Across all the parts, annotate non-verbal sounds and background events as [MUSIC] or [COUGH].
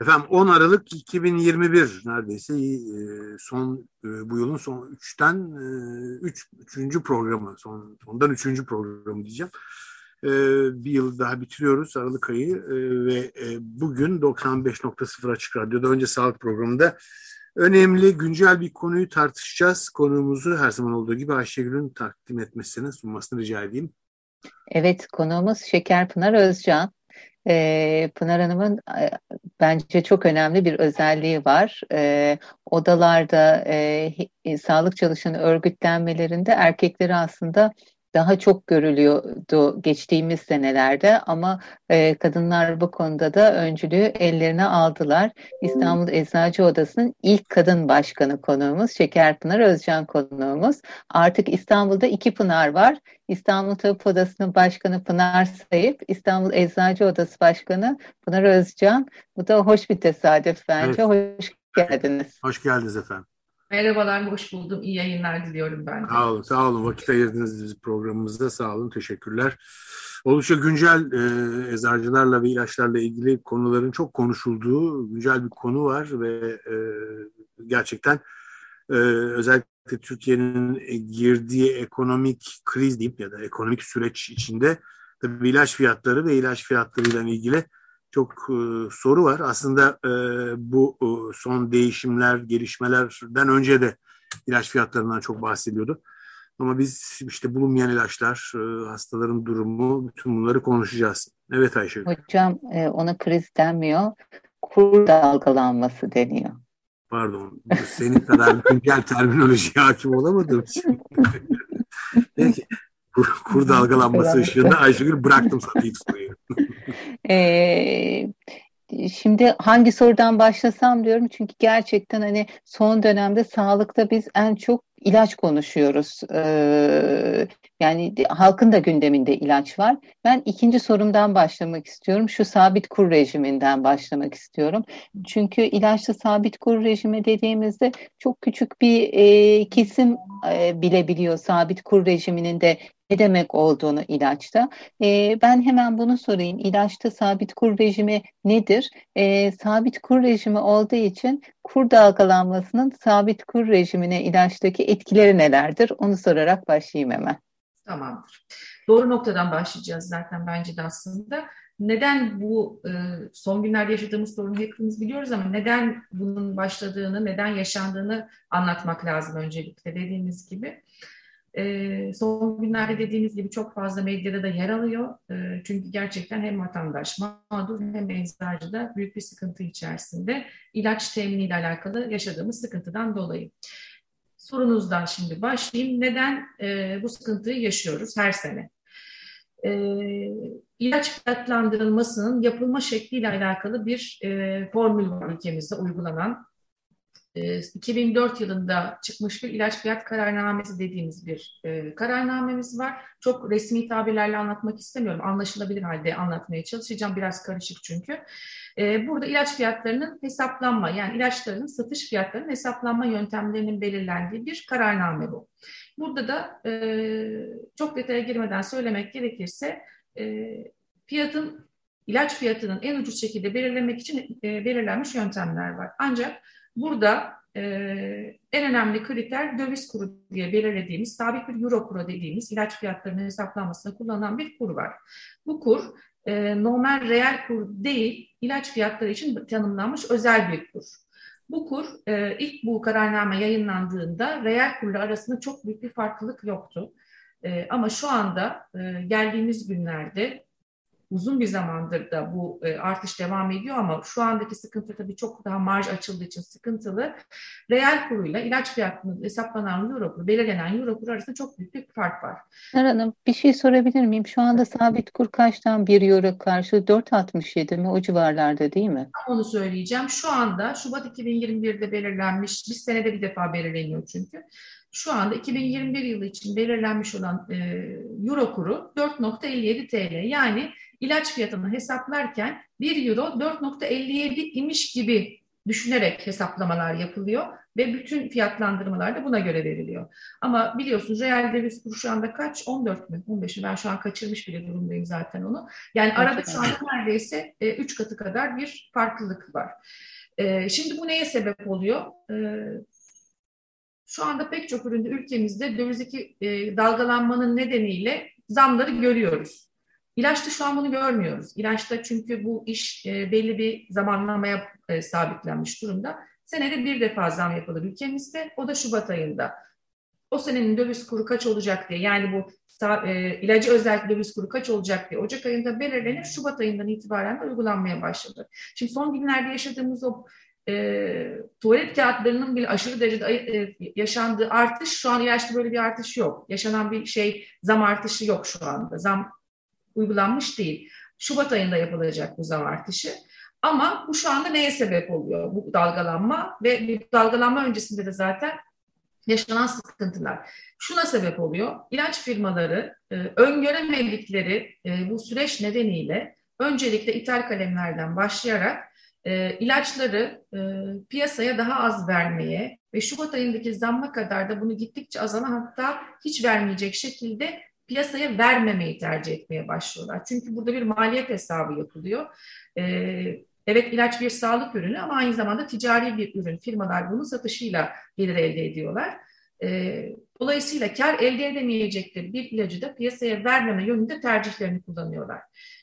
Efendim 10 Aralık 2021 neredeyse e, son e, bu yılın son 3'ten 3 üç, 3. programı son sondan 3. programı diyeceğim. E, bir yıl daha bitiriyoruz Aralık ayı ve bugün 95.0 Açık Radyo'da önce sağlık programında önemli güncel bir konuyu tartışacağız. Konuğumuzu her zaman olduğu gibi Ayşegül'ün takdim etmesini sunmasını rica edeyim. Evet konuğumuz Şekerpınar Özcan. Ee, Pınar Hanım'ın e, bence çok önemli bir özelliği var. Ee, odalarda e, sağlık çalışanı örgütlenmelerinde erkekleri aslında daha çok görülüyordu geçtiğimiz senelerde ama e, kadınlar bu konuda da öncülüğü ellerine aldılar. İstanbul Eczacı Odası'nın ilk kadın başkanı konuğumuz Şekerpınar Özcan konuğumuz. Artık İstanbul'da iki Pınar var. İstanbul Tıp Odası'nın başkanı Pınar Sayıp, İstanbul Eczacı Odası Başkanı Pınar Özcan. Bu da hoş bir tesadüf bence. Evet. Hoş geldiniz. Hoş geldiniz efendim. Merhabalar, hoş buldum. İyi yayınlar diliyorum ben de. Sağ olun, sağ olun. Vakit ayırdınız programımızda. Sağ olun, teşekkürler. Oldukça güncel e, eczacılarla ve ilaçlarla ilgili konuların çok konuşulduğu güncel bir konu var ve e, gerçekten e, özellikle Türkiye'nin girdiği ekonomik kriz diyeyim ya da ekonomik süreç içinde tabii ilaç fiyatları ve ilaç fiyatlarıyla ilgili çok e, soru var. Aslında e, bu e, son değişimler, gelişmelerden önce de ilaç fiyatlarından çok bahsediyordu. Ama biz işte bulunmayan ilaçlar, e, hastaların durumu, bütün bunları konuşacağız. Evet Ayşe. Hocam e, ona kriz denmiyor, kur dalgalanması deniyor. Pardon, senin kadar güncel terminolojiye hakim olamadığım için. [LAUGHS] Peki, kur, kur dalgalanması ışığında Ayşegül bıraktım sana ilk soruyu. [LAUGHS] ee, Şimdi hangi sorudan başlasam diyorum çünkü gerçekten hani son dönemde sağlıkta biz en çok ilaç konuşuyoruz. Ee, yani halkın da gündeminde ilaç var. Ben ikinci sorumdan başlamak istiyorum. Şu sabit kur rejiminden başlamak istiyorum. Çünkü ilaçlı sabit kur rejimi dediğimizde çok küçük bir e, kesim e, bilebiliyor sabit kur rejiminin de ne demek olduğunu ilaçta. E, ben hemen bunu sorayım. İlaçta sabit kur rejimi nedir? E, sabit kur rejimi olduğu için kur dalgalanmasının sabit kur rejimine ilaçtaki etkileri nelerdir? Onu sorarak başlayayım hemen. Tamamdır. Doğru noktadan başlayacağız zaten bence de aslında. Neden bu e, son günlerde yaşadığımız sorunu hepimiz biliyoruz ama neden bunun başladığını, neden yaşandığını anlatmak lazım öncelikle dediğimiz gibi. E, son günlerde dediğimiz gibi çok fazla medyada da yer alıyor. E, çünkü gerçekten hem vatandaş mağdur hem eczacı da büyük bir sıkıntı içerisinde ilaç teminiyle alakalı yaşadığımız sıkıntıdan dolayı. Sorunuzdan şimdi başlayayım. Neden e, bu sıkıntıyı yaşıyoruz her sene? E, ilaç fiyatlandırılmasının yapılma şekliyle alakalı bir e, formül var ülkemizde uygulanan. 2004 yılında çıkmış bir ilaç fiyat kararnamesi dediğimiz bir e, kararnamemiz var. Çok resmi tabirlerle anlatmak istemiyorum. Anlaşılabilir halde anlatmaya çalışacağım. Biraz karışık çünkü. E, burada ilaç fiyatlarının hesaplanma yani ilaçlarının satış fiyatlarının hesaplanma yöntemlerinin belirlendiği bir kararname bu. Burada da e, çok detaya girmeden söylemek gerekirse e, fiyatın ilaç fiyatının en ucuz şekilde belirlemek için e, belirlenmiş yöntemler var. Ancak Burada e, en önemli kriter döviz kuru diye belirlediğimiz sabit bir euro kuru dediğimiz ilaç fiyatlarının hesaplanmasında kullanılan bir kur var. Bu kur e, normal reel kur değil ilaç fiyatları için tanımlanmış özel bir kur. Bu kur e, ilk bu kararname yayınlandığında reel kurla arasında çok büyük bir farklılık yoktu. E, ama şu anda geldiğimiz günlerde uzun bir zamandır da bu e, artış devam ediyor ama şu andaki sıkıntı tabii çok daha marj açıldığı için sıkıntılı. Reel kuruyla ilaç fiyatının hesaplanan euro kuru, belirlenen euro kuru arasında çok büyük bir fark var. Pınar Hanım bir şey sorabilir miyim? Şu anda sabit kur kaçtan 1 euro karşı 4.67 mi? O civarlarda değil mi? Onu söyleyeceğim. Şu anda Şubat 2021'de belirlenmiş, bir senede bir defa belirleniyor çünkü şu anda 2021 yılı için belirlenmiş olan e, euro kuru 4.57 TL. Yani ilaç fiyatını hesaplarken 1 euro 4.57 imiş gibi düşünerek hesaplamalar yapılıyor ve bütün fiyatlandırmalar da buna göre veriliyor. Ama biliyorsunuz reel döviz kuru şu anda kaç? 14 mü? 15 mi? Ben şu an kaçırmış bile durumdayım zaten onu. Yani arada şu anda neredeyse 3 e, katı kadar bir farklılık var. E, şimdi bu neye sebep oluyor? E, şu anda pek çok üründe ülkemizde dövizdeki e, dalgalanmanın nedeniyle zamları görüyoruz. İlaçta şu an bunu görmüyoruz. İlaçta çünkü bu iş e, belli bir zamanlamaya e, sabitlenmiş durumda. Senede bir defa zam yapılır ülkemizde. O da Şubat ayında. O senenin döviz kuru kaç olacak diye yani bu e, ilacı özellikle döviz kuru kaç olacak diye Ocak ayında belirlenir. Şubat ayından itibaren de uygulanmaya başladı. Şimdi son günlerde yaşadığımız o e, tuvalet kağıtlarının bile aşırı derecede e, yaşandığı artış şu an ilaçta böyle bir artış yok. Yaşanan bir şey zam artışı yok şu anda. Zam uygulanmış değil. Şubat ayında yapılacak bu zam artışı. Ama bu şu anda neye sebep oluyor bu dalgalanma ve bu dalgalanma öncesinde de zaten yaşanan sıkıntılar. Şuna sebep oluyor. İlaç firmaları e, öngöremedikleri e, bu süreç nedeniyle öncelikle ithal kalemlerden başlayarak e, ilaçları e, piyasaya daha az vermeye ve Şubat ayındaki zamma kadar da bunu gittikçe azalan hatta hiç vermeyecek şekilde piyasaya vermemeyi tercih etmeye başlıyorlar. Çünkü burada bir maliyet hesabı yapılıyor. E, evet ilaç bir sağlık ürünü ama aynı zamanda ticari bir ürün. Firmalar bunun satışıyla gelir elde ediyorlar. E, dolayısıyla kar elde edemeyecekleri bir ilacı da piyasaya vermeme yönünde tercihlerini kullanıyorlar.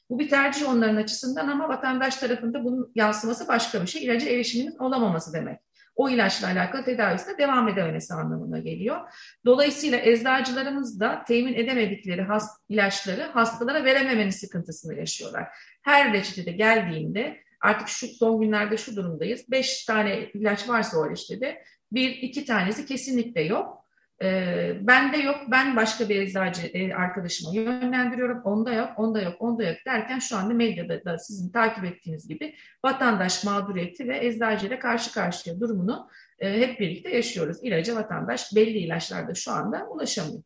Bu bir tercih onların açısından ama vatandaş tarafında bunun yansıması başka bir şey. İlaca erişiminin olamaması demek. O ilaçla alakalı tedavisine devam edememesi anlamına geliyor. Dolayısıyla eczacılarımız da temin edemedikleri hast ilaçları hastalara verememenin sıkıntısını yaşıyorlar. Her reçetede geldiğinde artık şu son günlerde şu durumdayız. Beş tane ilaç varsa o reçetede bir iki tanesi kesinlikle yok. E, bende yok, ben başka bir eczacı e, arkadaşıma yönlendiriyorum. Onda yok, onda yok, onda yok derken şu anda medyada da sizin takip ettiğiniz gibi vatandaş mağduriyeti ve eczacıyla karşı karşıya durumunu e, hep birlikte yaşıyoruz. İlaca vatandaş belli ilaçlarda şu anda ulaşamıyor.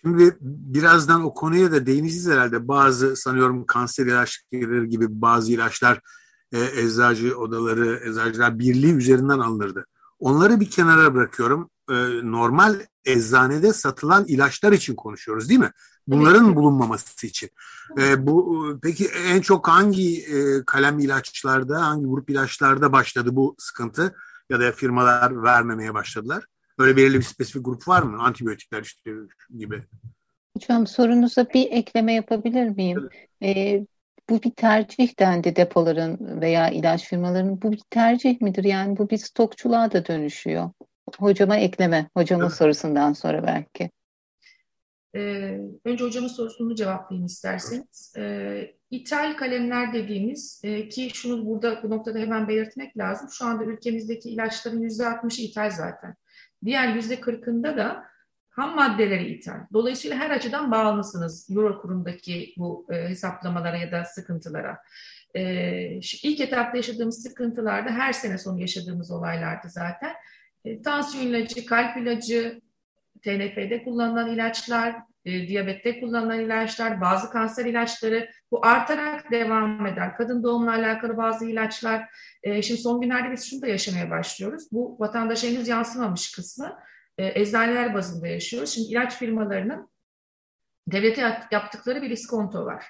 Şimdi birazdan o konuya da değineceğiz herhalde. Bazı sanıyorum kanser ilaçları gibi bazı ilaçlar e, eczacı odaları, eczacılar birliği üzerinden alınırdı. Onları bir kenara bırakıyorum e, normal eczanede satılan ilaçlar için konuşuyoruz değil mi? Bunların evet. bulunmaması için. E, bu peki en çok hangi e, kalem ilaçlarda, hangi grup ilaçlarda başladı bu sıkıntı ya da firmalar vermemeye başladılar? Böyle belirli bir spesifik grup var mı? Antibiyotikler işte gibi. Hocam sorunuza bir ekleme yapabilir miyim? Evet. Ee, bu bir tercih dendi depoların veya ilaç firmalarının. Bu bir tercih midir? Yani bu bir stokçuluğa da dönüşüyor hocama ekleme. Hocamın evet. sorusundan sonra belki. Ee, önce hocamın sorusunu cevaplayayım isterseniz. Ee, ithal kalemler dediğimiz e, ki şunu burada bu noktada hemen belirtmek lazım. Şu anda ülkemizdeki ilaçların yüzde altmışı ithal zaten. Diğer yüzde kırkında da ham maddeleri ithal. Dolayısıyla her açıdan bağımlısınız Euro kurundaki bu e, hesaplamalara ya da sıkıntılara. E, ilk etapta yaşadığımız sıkıntılarda her sene sonu yaşadığımız olaylardı zaten. E, tansiyon ilacı, kalp ilacı, TNF'de kullanılan ilaçlar, e, diyabette kullanılan ilaçlar, bazı kanser ilaçları bu artarak devam eder. Kadın doğumla alakalı bazı ilaçlar. E, şimdi son günlerde biz şunu da yaşamaya başlıyoruz. Bu vatandaşa henüz yansımamış kısmı. E, eczaneler bazında yaşıyoruz. Şimdi ilaç firmalarının devlete yaptıkları bir iskonto var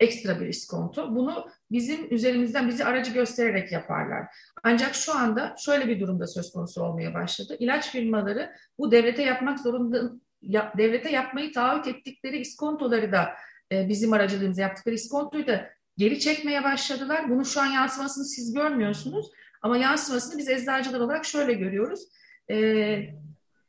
ekstra bir iskonto. Bunu bizim üzerimizden bizi aracı göstererek yaparlar. Ancak şu anda şöyle bir durumda söz konusu olmaya başladı. İlaç firmaları bu devlete yapmak zorunda ya, devlete yapmayı taahhüt ettikleri iskontoları da e, bizim aracılığımızla yaptıkları iskontoyu da geri çekmeye başladılar. Bunun şu an yansımasını siz görmüyorsunuz ama yansımasını biz eczacılar olarak şöyle görüyoruz. E,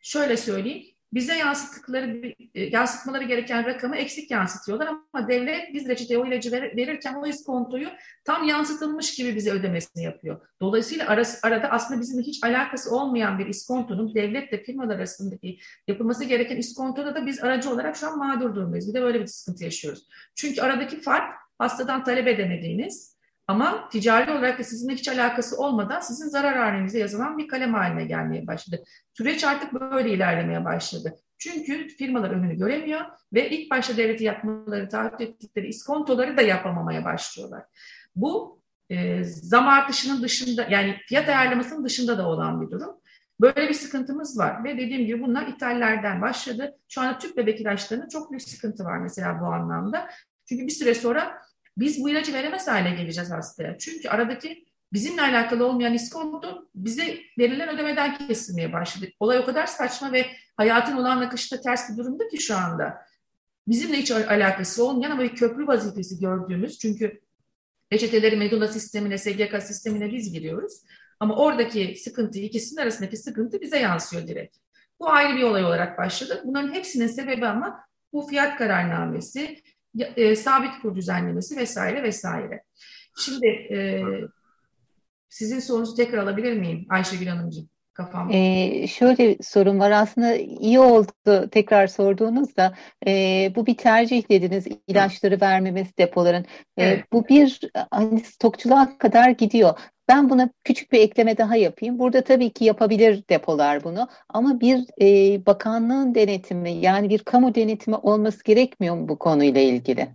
şöyle söyleyeyim. Bize yansıttıkları e, yansıtmaları gereken rakamı eksik yansıtıyorlar ama devlet biz reçeteye o ilacı verirken o iskontoyu tam yansıtılmış gibi bize ödemesini yapıyor. Dolayısıyla arası, arada aslında bizim hiç alakası olmayan bir iskontonun devletle firmalar arasındaki yapılması gereken iskontoda da biz aracı olarak şu an mağdur durumdayız. Bir de böyle bir sıkıntı yaşıyoruz. Çünkü aradaki fark hastadan talep edemediğiniz ama ticari olarak da sizinle hiç alakası olmadan sizin zarar halinize yazılan bir kalem haline gelmeye başladı. Süreç artık böyle ilerlemeye başladı. Çünkü firmalar önünü göremiyor ve ilk başta devleti yapmaları, taahhüt ettikleri iskontoları da yapamamaya başlıyorlar. Bu e, zam artışının dışında yani fiyat ayarlamasının dışında da olan bir durum. Böyle bir sıkıntımız var ve dediğim gibi bunlar ithallerden başladı. Şu anda tüp bebek ilaçlarında çok büyük sıkıntı var mesela bu anlamda. Çünkü bir süre sonra biz bu ilacı veremez hale geleceğiz hastaya. Çünkü aradaki bizimle alakalı olmayan iskonto bize verilen ödemeden kesilmeye başladı. Olay o kadar saçma ve hayatın olan akışta ters bir durumda ki şu anda. Bizimle hiç alakası olmayan ama bir köprü vazifesi gördüğümüz çünkü reçeteleri medula sistemine, SGK sistemine biz giriyoruz. Ama oradaki sıkıntı, ikisinin arasındaki sıkıntı bize yansıyor direkt. Bu ayrı bir olay olarak başladı. Bunların hepsinin sebebi ama bu fiyat kararnamesi, e, sabit kur düzenlemesi vesaire vesaire. Şimdi e, sizin sorunuzu tekrar alabilir miyim Ayşegül Hanımcığım? Kafamda. Ee, şöyle sorun var aslında iyi oldu tekrar sorduğunuzda e, bu bir tercih dediniz ilaçları vermemesi depoların e, evet. bu bir hani stokçuluğa kadar gidiyor ben buna küçük bir ekleme daha yapayım. Burada tabii ki yapabilir depolar bunu ama bir e, bakanlığın denetimi yani bir kamu denetimi olması gerekmiyor mu bu konuyla ilgili?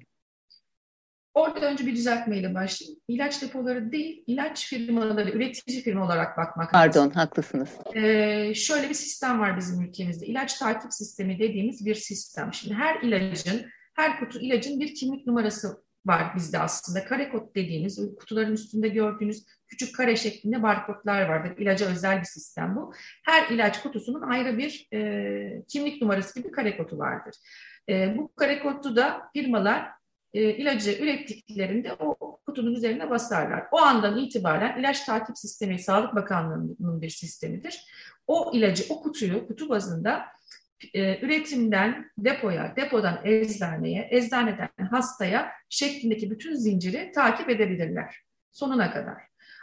Orada önce bir düzeltmeyle başlayayım. İlaç depoları değil, ilaç firmaları, üretici firma olarak bakmak Pardon, lazım. haklısınız. Ee, şöyle bir sistem var bizim ülkemizde. İlaç takip sistemi dediğimiz bir sistem. Şimdi her ilacın, her kutu ilacın bir kimlik numarası var bizde aslında. Kare kod dediğimiz kutuların üstünde gördüğünüz küçük kare şeklinde barkodlar vardır. İlaca özel bir sistem bu. Her ilaç kutusunun ayrı bir e, kimlik numarası gibi kare kodu vardır. E, bu kare kodu da firmalar e, ilacı ürettiklerinde o kutunun üzerine basarlar. O andan itibaren ilaç takip sistemi Sağlık Bakanlığı'nın bir sistemidir. O ilacı, o kutuyu kutu bazında e, üretimden depoya, depodan eczaneye, eczaneden hastaya şeklindeki bütün zinciri takip edebilirler sonuna kadar.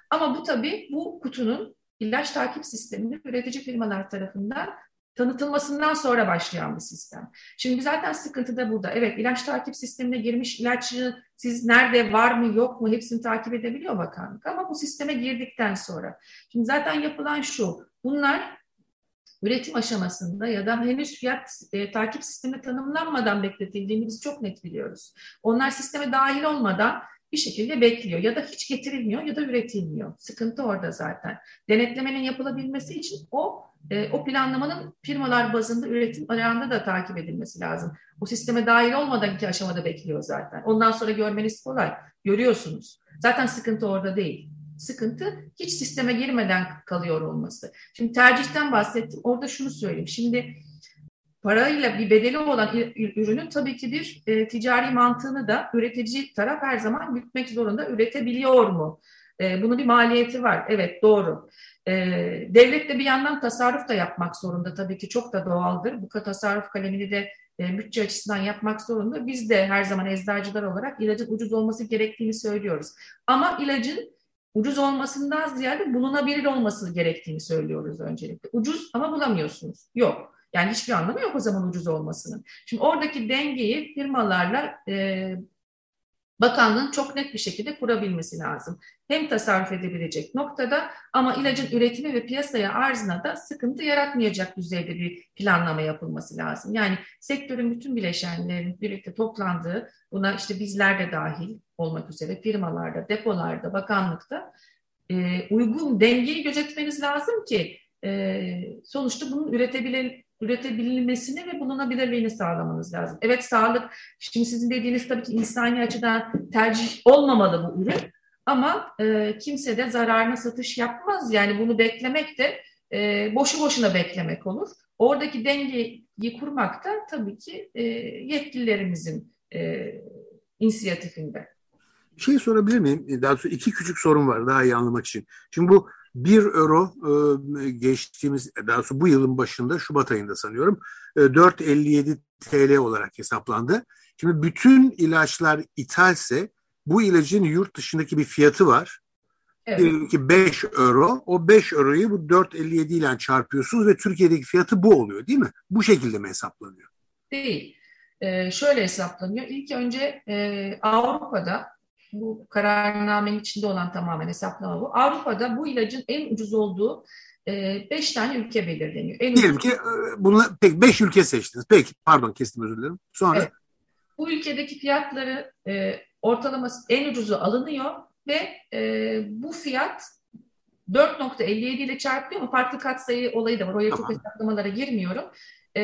Ama bu tabii bu kutunun ilaç takip sisteminin üretici firmalar tarafından tanıtılmasından sonra başlayan bir sistem. Şimdi zaten sıkıntı da burada. Evet ilaç takip sistemine girmiş ilaççı siz nerede var mı yok mu hepsini takip edebiliyor bakanlık. Ama bu sisteme girdikten sonra. Şimdi zaten yapılan şu. Bunlar üretim aşamasında ya da henüz fiyat e, takip sistemi tanımlanmadan bekletildiğini biz çok net biliyoruz. Onlar sisteme dahil olmadan bir şekilde bekliyor ya da hiç getirilmiyor ya da üretilmiyor. Sıkıntı orada zaten. Denetlemenin yapılabilmesi için o e, o planlamanın firmalar bazında üretim ayağında da takip edilmesi lazım. O sisteme dahil olmadan iki aşamada bekliyor zaten. Ondan sonra görmeniz kolay. Görüyorsunuz. Zaten sıkıntı orada değil. Sıkıntı hiç sisteme girmeden kalıyor olması. Şimdi tercihten bahsettim. Orada şunu söyleyeyim. Şimdi parayla bir bedeli olan ürünün tabii ki bir e, ticari mantığını da üretici taraf her zaman gütmek zorunda. Üretebiliyor mu? E, bunun bir maliyeti var. Evet doğru. E, devlet de bir yandan tasarruf da yapmak zorunda. Tabii ki çok da doğaldır. Bu tasarruf kalemini de e, bütçe açısından yapmak zorunda. Biz de her zaman eczacılar olarak ilacın ucuz olması gerektiğini söylüyoruz. Ama ilacın ucuz olmasından ziyade bulunabilir olması gerektiğini söylüyoruz öncelikle. Ucuz ama bulamıyorsunuz. Yok. Yani hiçbir anlamı yok o zaman ucuz olmasının. Şimdi oradaki dengeyi firmalarla e, bakanlığın çok net bir şekilde kurabilmesi lazım. Hem tasarruf edebilecek noktada ama ilacın üretimi ve piyasaya arzına da sıkıntı yaratmayacak düzeyde bir planlama yapılması lazım. Yani sektörün bütün bileşenlerin birlikte toplandığı, buna işte bizler de dahil olmak üzere firmalarda, depolarda, bakanlıkta e, uygun dengeyi gözetmeniz lazım ki e, sonuçta bunun üretebilen, üretebilmesini ve bulunabilirliğini sağlamanız lazım. Evet sağlık, şimdi sizin dediğiniz tabii ki insani açıdan tercih olmamalı bu ürün ama e, kimse de zararına satış yapmaz. Yani bunu beklemek de e, boşu boşuna beklemek olur. Oradaki dengeyi kurmak da tabii ki e, yetkililerimizin e, inisiyatifinde. Bir şey sorabilir miyim? Daha sonra iki küçük sorum var daha iyi anlamak için. Şimdi bu 1 euro e, geçtiğimiz daha doğrusu bu yılın başında Şubat ayında sanıyorum 4.57 TL olarak hesaplandı. Şimdi bütün ilaçlar ithalse bu ilacın yurt dışındaki bir fiyatı var. Evet. Diyelim ki 5 euro. O 5 euroyu bu 4.57 ile çarpıyorsunuz ve Türkiye'deki fiyatı bu oluyor değil mi? Bu şekilde mi hesaplanıyor? Değil. Ee, şöyle hesaplanıyor. İlk önce e, Avrupa'da bu kararnamenin içinde olan tamamen hesaplama bu. Avrupa'da bu ilacın en ucuz olduğu 5 e, tane ülke belirleniyor. En Diyelim ucuz... ki e, bunlar pek 5 ülke seçtiniz. Peki pardon kestim özür dilerim. Sonra evet. Bu ülkedeki fiyatları e, ortalaması en ucuzu alınıyor ve e, bu fiyat 4.57 ile çarpılıyor ama farklı katsayı olayı da var. Oraya tamam. çok hesaplamalara girmiyorum. E,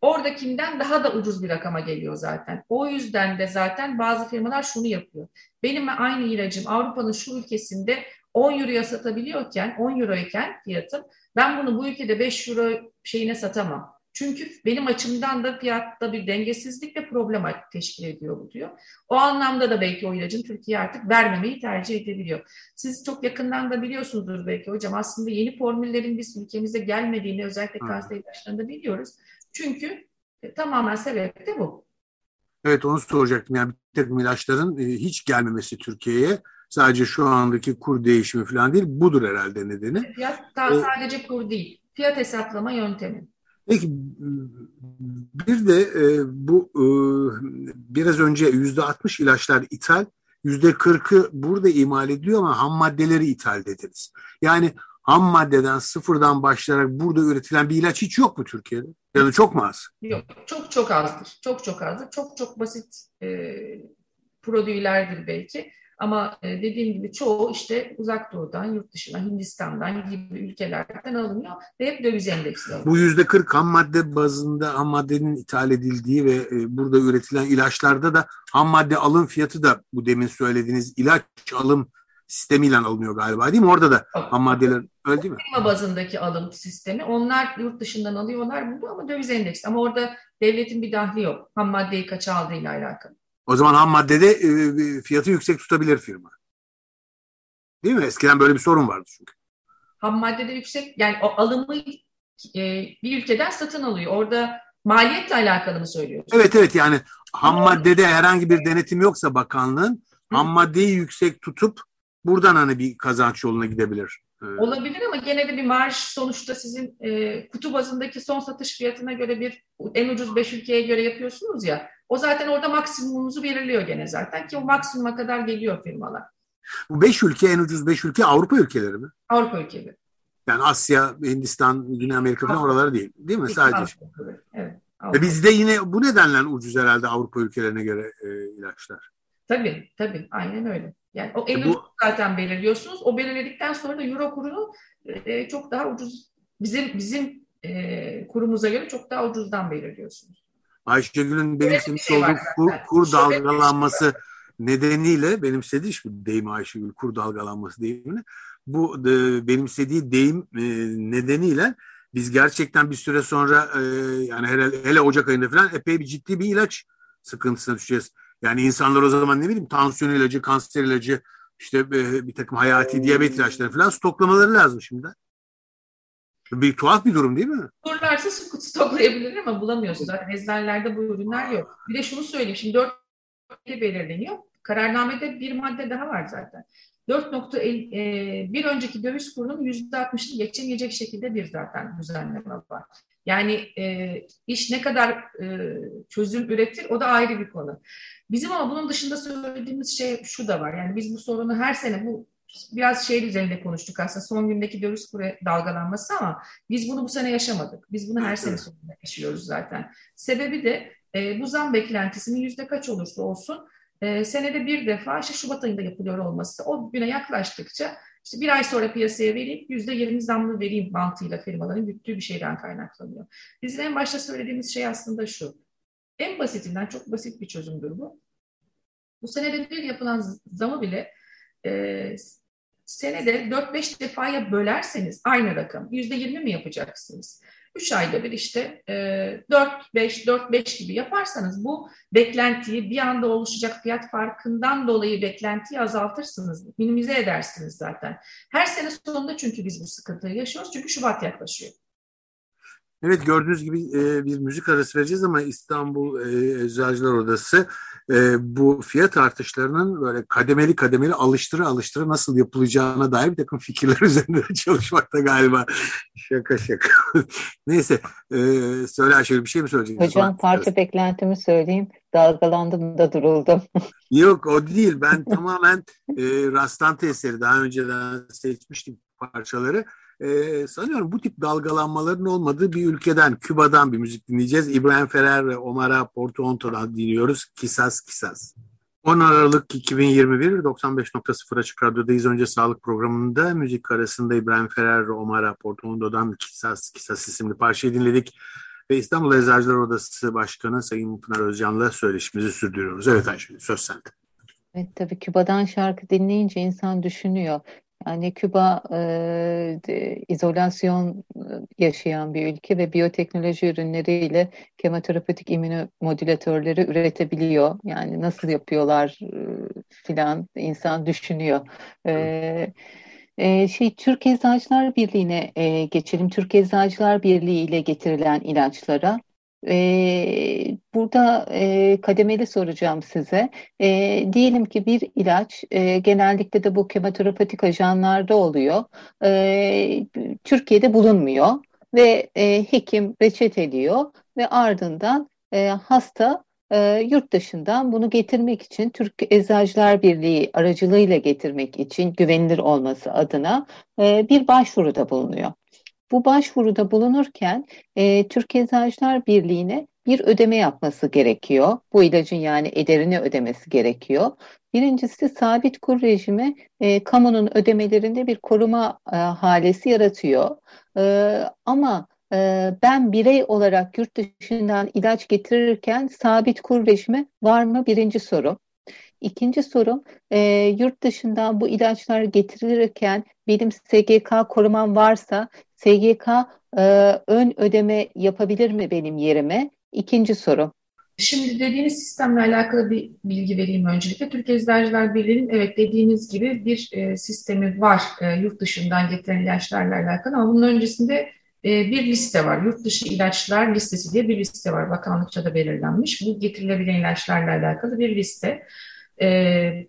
oradakinden daha da ucuz bir rakama geliyor zaten. O yüzden de zaten bazı firmalar şunu yapıyor. Benim aynı ilacım Avrupa'nın şu ülkesinde 10 euroya satabiliyorken, 10 euroyken fiyatım ben bunu bu ülkede 5 euro şeyine satamam. Çünkü benim açımdan da fiyatta bir dengesizlik ve problem teşkil ediyor bu diyor. O anlamda da belki o ilacın Türkiye artık vermemeyi tercih edebiliyor. Siz çok yakından da biliyorsunuzdur belki hocam aslında yeni formüllerin biz ülkemize gelmediğini özellikle kanser ilaçlarında biliyoruz. Çünkü e, tamamen sebep de bu. Evet onu soracaktım. Yani bir takım ilaçların e, hiç gelmemesi Türkiye'ye sadece şu andaki kur değişimi falan değil budur herhalde nedeni. Fiyat ee, sadece kur değil. Fiyat hesaplama yöntemi. Peki bir de e, bu e, biraz önce yüzde 60 ilaçlar ithal, yüzde 40'ı burada imal ediyor ama ham maddeleri ithal dediniz. Yani ham maddeden sıfırdan başlayarak burada üretilen bir ilaç hiç yok mu Türkiye'de? Ya da çok mu az? Yok, çok çok azdır. Çok çok azdır. Çok çok basit e, prodülerdir belki. Ama e, dediğim gibi çoğu işte uzak doğudan, yurt dışından, Hindistan'dan gibi ülkelerden alınıyor ve hep döviz endeksli alınıyor. Bu yüzde 40 ham madde bazında ham maddenin ithal edildiği ve e, burada üretilen ilaçlarda da ham madde alım fiyatı da bu demin söylediğiniz ilaç alım sistemiyle alınıyor galiba değil mi? Orada da ham maddeler öyle değil mi? Firma bazındaki alım sistemi. Onlar yurt dışından alıyorlar bunu ama döviz endeksli. Ama orada devletin bir dahli yok. Ham maddeyi kaç aldığıyla alakalı. O zaman ham maddede e, fiyatı yüksek tutabilir firma. Değil mi? Eskiden böyle bir sorun vardı çünkü. Ham maddede yüksek yani o alımı e, bir ülkeden satın alıyor. Orada maliyetle alakalı mı söylüyorsun? Evet evet yani ham maddede herhangi bir denetim yoksa bakanlığın ham maddeyi yüksek tutup buradan hani bir kazanç yoluna gidebilir. Ee, Olabilir ama gene de bir marj sonuçta sizin e, kutu bazındaki son satış fiyatına göre bir en ucuz 5 ülkeye göre yapıyorsunuz ya. O zaten orada maksimumunuzu belirliyor gene zaten ki o maksimuma kadar geliyor firmalar. Bu 5 ülke en ucuz 5 ülke Avrupa ülkeleri mi? Avrupa ülkeleri. Yani Asya, Hindistan, Güney Amerika falan oraları değil. Değil mi? Sadece. Evet. Avrupa. E bizde yine bu nedenle ucuz herhalde Avrupa ülkelerine göre e, ilaçlar. Tabii tabii aynen öyle. Yani o en e bu, zaten belirliyorsunuz. O belirledikten sonra da euro kurunu e, çok daha ucuz bizim bizim e, kurumuza göre çok daha ucuzdan belirliyorsunuz. Ayşegül'ün benimsemiş şey olduğu kur, kur şey dalgalanması nedeniyle benimsediği şu deyim Ayşegül kur dalgalanması deyimini bu e, benimsediği deyim e, nedeniyle biz gerçekten bir süre sonra e, yani hele, hele Ocak ayında falan epey bir ciddi bir ilaç sıkıntısına düşeceğiz. Yani insanlar o zaman ne bileyim tansiyon ilacı, kanser ilacı, işte e, bir takım hayati diyabet ilaçları falan stoklamaları lazım şimdi. Bir tuhaf bir durum değil mi? Bulurlarsa stoklayabilir ama bulamıyorsunuz. Zaten eczanelerde bu ürünler yok. Bir de şunu söyleyeyim. Şimdi 4 belirleniyor. Kararnamede bir madde daha var zaten. 4 e, bir önceki döviz kurunun %60'ını geçemeyecek şekilde bir zaten düzenleme var. Yani e, iş ne kadar e, çözüm üretir o da ayrı bir konu. Bizim ama bunun dışında söylediğimiz şey şu da var. Yani biz bu sorunu her sene bu biraz şey üzerinde konuştuk aslında son gündeki döviz kuru dalgalanması ama biz bunu bu sene yaşamadık. Biz bunu her sene sonunda yaşıyoruz zaten. Sebebi de e, bu zam beklentisinin yüzde kaç olursa olsun e, senede bir defa işte Şubat ayında yapılıyor olması. O güne yaklaştıkça işte bir ay sonra piyasaya vereyim, yüzde yirmi zamlı vereyim mantığıyla firmaların güttüğü bir şeyden kaynaklanıyor. Bizim en başta söylediğimiz şey aslında şu. En basitinden çok basit bir çözümdür bu. Bu senede bir yapılan zamı bile e, senede 4-5 defaya bölerseniz aynı rakam %20 mi yapacaksınız? 3 ayda bir işte 4-5-4-5 gibi yaparsanız bu beklentiyi bir anda oluşacak fiyat farkından dolayı beklentiyi azaltırsınız. Minimize edersiniz zaten. Her sene sonunda çünkü biz bu sıkıntıyı yaşıyoruz. Çünkü Şubat yaklaşıyor. Evet gördüğünüz gibi e, bir müzik arası vereceğiz ama İstanbul e, Eczacılar Odası e, bu fiyat artışlarının böyle kademeli kademeli alıştıra alıştıra nasıl yapılacağına dair bir takım fikirler [LAUGHS] üzerinde çalışmakta galiba. şaka şaka. [LAUGHS] Neyse e, söyle Ayşe bir şey mi söyleyeceksin? Hocam parça beklentimi söyleyeyim. Dalgalandım da duruldum. [LAUGHS] Yok o değil. Ben tamamen e, rastlantı eseri daha önceden seçmiştim parçaları e, sanıyorum bu tip dalgalanmaların olmadığı bir ülkeden, Küba'dan bir müzik dinleyeceğiz. İbrahim Ferrer ve Omar Portuonto'dan dinliyoruz. Kisas Kisas. 10 Aralık 2021 95.0 Açık Radyo'dayız. Önce sağlık programında müzik arasında İbrahim Ferrer ve Omar Portuonto'dan Kisas Kisas isimli parçayı dinledik. Ve İstanbul Eczacılar Odası Başkanı Sayın Pınar Özcan'la söyleşimizi sürdürüyoruz. Evet Ayşe, söz sende. Evet tabii Küba'dan şarkı dinleyince insan düşünüyor. Yani Küba e, izolasyon yaşayan bir ülke ve biyoteknoloji ürünleriyle kemoterapetik immünomodülatörleri üretebiliyor. Yani nasıl yapıyorlar e, filan insan düşünüyor. E, e, şey Türk Eczacılar Birliği'ne e, geçelim. Türk Eczacılar Birliği ile getirilen ilaçlara burada kademeli soracağım size. Diyelim ki bir ilaç genellikle de bu kemoterapetik ajanlarda oluyor. Türkiye'de bulunmuyor ve e, hekim reçeteliyor ve ardından hasta yurt dışından bunu getirmek için Türk Eczacılar Birliği aracılığıyla getirmek için güvenilir olması adına e, bir başvuruda bulunuyor. Bu başvuruda bulunurken e, Türk Eczacılar Birliği'ne bir ödeme yapması gerekiyor. Bu ilacın yani ederini ödemesi gerekiyor. Birincisi sabit kur rejimi e, kamunun ödemelerinde bir koruma e, halesi yaratıyor. E, ama e, ben birey olarak yurt dışından ilaç getirirken sabit kur rejimi var mı? Birinci soru. İkinci sorum, e, yurt dışından bu ilaçlar getirilirken benim SGK korumam varsa SGK e, ön ödeme yapabilir mi benim yerime? İkinci soru. Şimdi dediğiniz sistemle alakalı bir bilgi vereyim öncelikle. Türkiye Eczacılar Birliği'nin evet dediğiniz gibi bir e, sistemi var e, yurt dışından getirilen ilaçlarla alakalı ama bunun öncesinde bir liste var. Yurt dışı ilaçlar listesi diye bir liste var. Bakanlıkça da belirlenmiş. Bu getirilebilen ilaçlarla alakalı bir liste. E,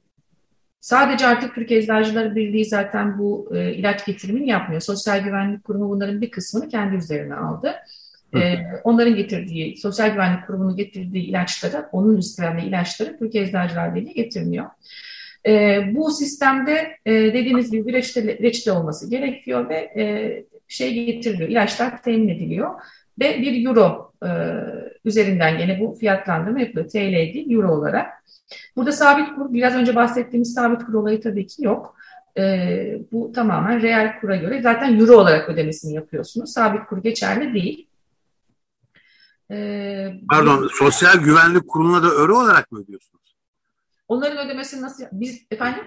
sadece artık Türkiye Eczacıları Birliği zaten bu e, ilaç getirimini yapmıyor. Sosyal Güvenlik Kurumu bunların bir kısmını kendi üzerine aldı. E, onların getirdiği, Sosyal Güvenlik Kurumu'nun getirdiği ilaçları, onun listelerinde ilaçları Türkiye Eczacılar Birliği getirmiyor. E, bu sistemde e, dediğiniz gibi bir reçete, reçete olması gerekiyor ve e, şey getiriliyor, ilaçlar temin ediliyor ve bir euro e, üzerinden gene bu fiyatlandırma yapılıyor. TL değil, euro olarak. Burada sabit kur, biraz önce bahsettiğimiz sabit kur olayı tabii ki yok. E, bu tamamen reel kura göre zaten euro olarak ödemesini yapıyorsunuz. Sabit kur geçerli değil. E, Pardon, biz, Sosyal Güvenlik Kurulu'na da euro olarak mı ödüyorsunuz? Onların ödemesini nasıl, biz efendim?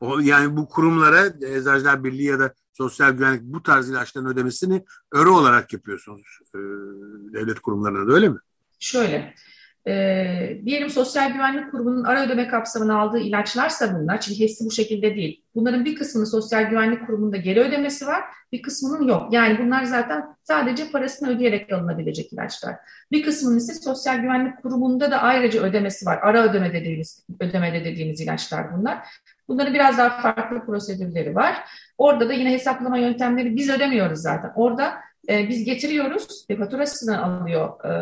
O, yani bu kurumlara Eczacılar Birliği ya da Sosyal Güvenlik bu tarz ilaçların ödemesini euro olarak yapıyorsunuz e, devlet kurumlarına da öyle mi? Şöyle, e, diyelim Sosyal Güvenlik Kurumu'nun ara ödeme kapsamına aldığı ilaçlarsa bunlar, çünkü hepsi bu şekilde değil. Bunların bir kısmının Sosyal Güvenlik Kurumu'nda geri ödemesi var, bir kısmının yok. Yani bunlar zaten sadece parasını ödeyerek alınabilecek ilaçlar. Bir kısmının ise Sosyal Güvenlik Kurumu'nda da ayrıca ödemesi var. Ara ödeme dediğimiz, ödemede dediğimiz ilaçlar bunlar. Bunların biraz daha farklı prosedürleri var. Orada da yine hesaplama yöntemleri biz ödemiyoruz zaten. Orada e, biz getiriyoruz ve faturasını alıyor e,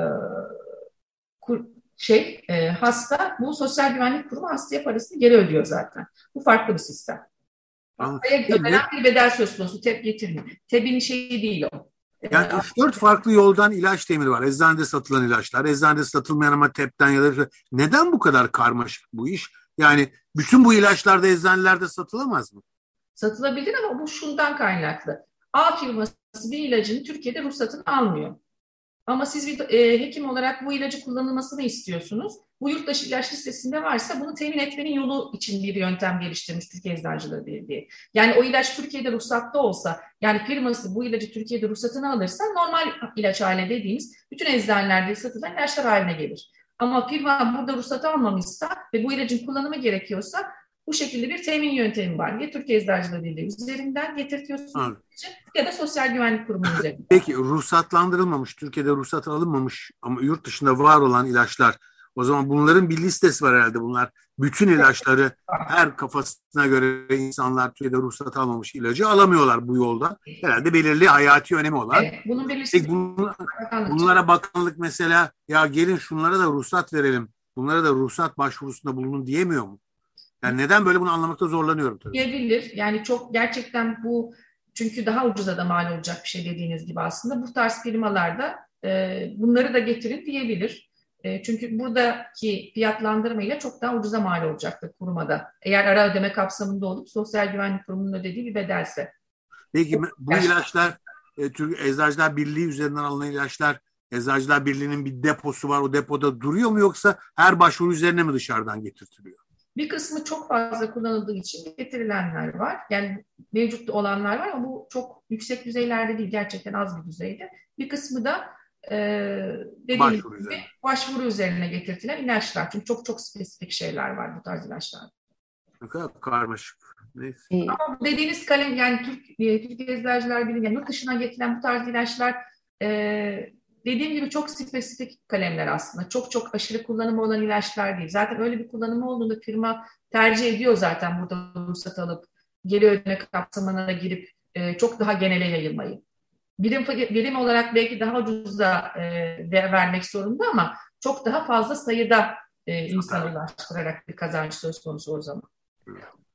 kur, şey e, hasta bu sosyal güvenlik kurumu hastaya parasını geri ödüyor zaten. Bu farklı bir sistem. Hastaya ödenen bir bedel söz konusu. TEP getirmiyor. TEP'in şeyi değil o. Yani 3-4 farklı yoldan ilaç temiri var. Eczanede satılan ilaçlar, eczanede satılmayan ama TEP'ten ya da neden bu kadar karmaşık bu iş? Yani bütün bu ilaçlar da eczanelerde satılamaz mı? Satılabilir ama bu şundan kaynaklı. A firması bir ilacın Türkiye'de ruhsatını almıyor. Ama siz bir e, hekim olarak bu ilacı kullanılmasını istiyorsunuz. Bu yurttaşı ilaç listesinde varsa bunu temin etmenin yolu için bir yöntem geliştirmiş Türkiye Eczacıları Birliği. Yani o ilaç Türkiye'de ruhsatta olsa, yani firması bu ilacı Türkiye'de ruhsatını alırsa normal ilaç haline dediğimiz bütün eczanelerde satılan ilaçlar haline gelir. Ama firma burada ruhsatı almamışsa ve bu ilacın kullanımı gerekiyorsa bu şekilde bir temin yöntemi var. Ya Türkiye Eczacılığı Birliği üzerinden getirtiyorsunuz ya da Sosyal Güvenlik Kurumu üzerinden. Peki ruhsatlandırılmamış, Türkiye'de ruhsat alınmamış ama yurt dışında var olan ilaçlar o zaman bunların bir listesi var herhalde bunlar. Bütün ilaçları her kafasına göre insanlar Türkiye'de ruhsat almamış ilacı alamıyorlar bu yolda. Herhalde belirli hayati önemi olan. Evet, bunun belirli bunlar, bunlara bakanlık mesela ya gelin şunlara da ruhsat verelim. Bunlara da ruhsat başvurusunda bulunun diyemiyor mu? Yani neden böyle bunu anlamakta zorlanıyorum tabii. Diyebilir. Yani çok gerçekten bu çünkü daha ucuza da mal olacak bir şey dediğiniz gibi aslında. Bu tarz firmalarda e, bunları da getirin diyebilir. E, çünkü buradaki fiyatlandırmayla çok daha ucuza mal olacaktır kurumada. Eğer ara ödeme kapsamında olup Sosyal Güvenlik Kurumu'nun ödediği bir bedelse. Peki bu ilaçlar e, Türk Eczacılar Birliği üzerinden alınan ilaçlar Eczacılar Birliği'nin bir deposu var. O depoda duruyor mu yoksa her başvuru üzerine mi dışarıdan getirtiliyor? Bir kısmı çok fazla kullanıldığı için getirilenler var. Yani mevcut olanlar var ama bu çok yüksek düzeylerde değil. Gerçekten az bir düzeyde. Bir kısmı da e, dediğim başvuru gibi üzerine. başvuru üzerine getirtilen ilaçlar. Çünkü çok çok spesifik şeyler var bu tarz ilaçlar. Ne kadar karmaşık. Neyse. Ama dediğiniz kalem yani Türk, e, Türkiye Eczacılar Birliği yani yurt dışından getirilen bu tarz ilaçlar e, dediğim gibi çok spesifik kalemler aslında. Çok çok aşırı kullanımı olan ilaçlar değil. Zaten öyle bir kullanımı olduğunda firma tercih ediyor zaten burada ruhsat alıp geri ödeme kapsamına girip e, çok daha genele yayılmayı. Birim, birim olarak belki daha ucuza e, vermek zorunda ama çok daha fazla sayıda e, insan ulaştırarak bir kazanç söz konusu o zaman.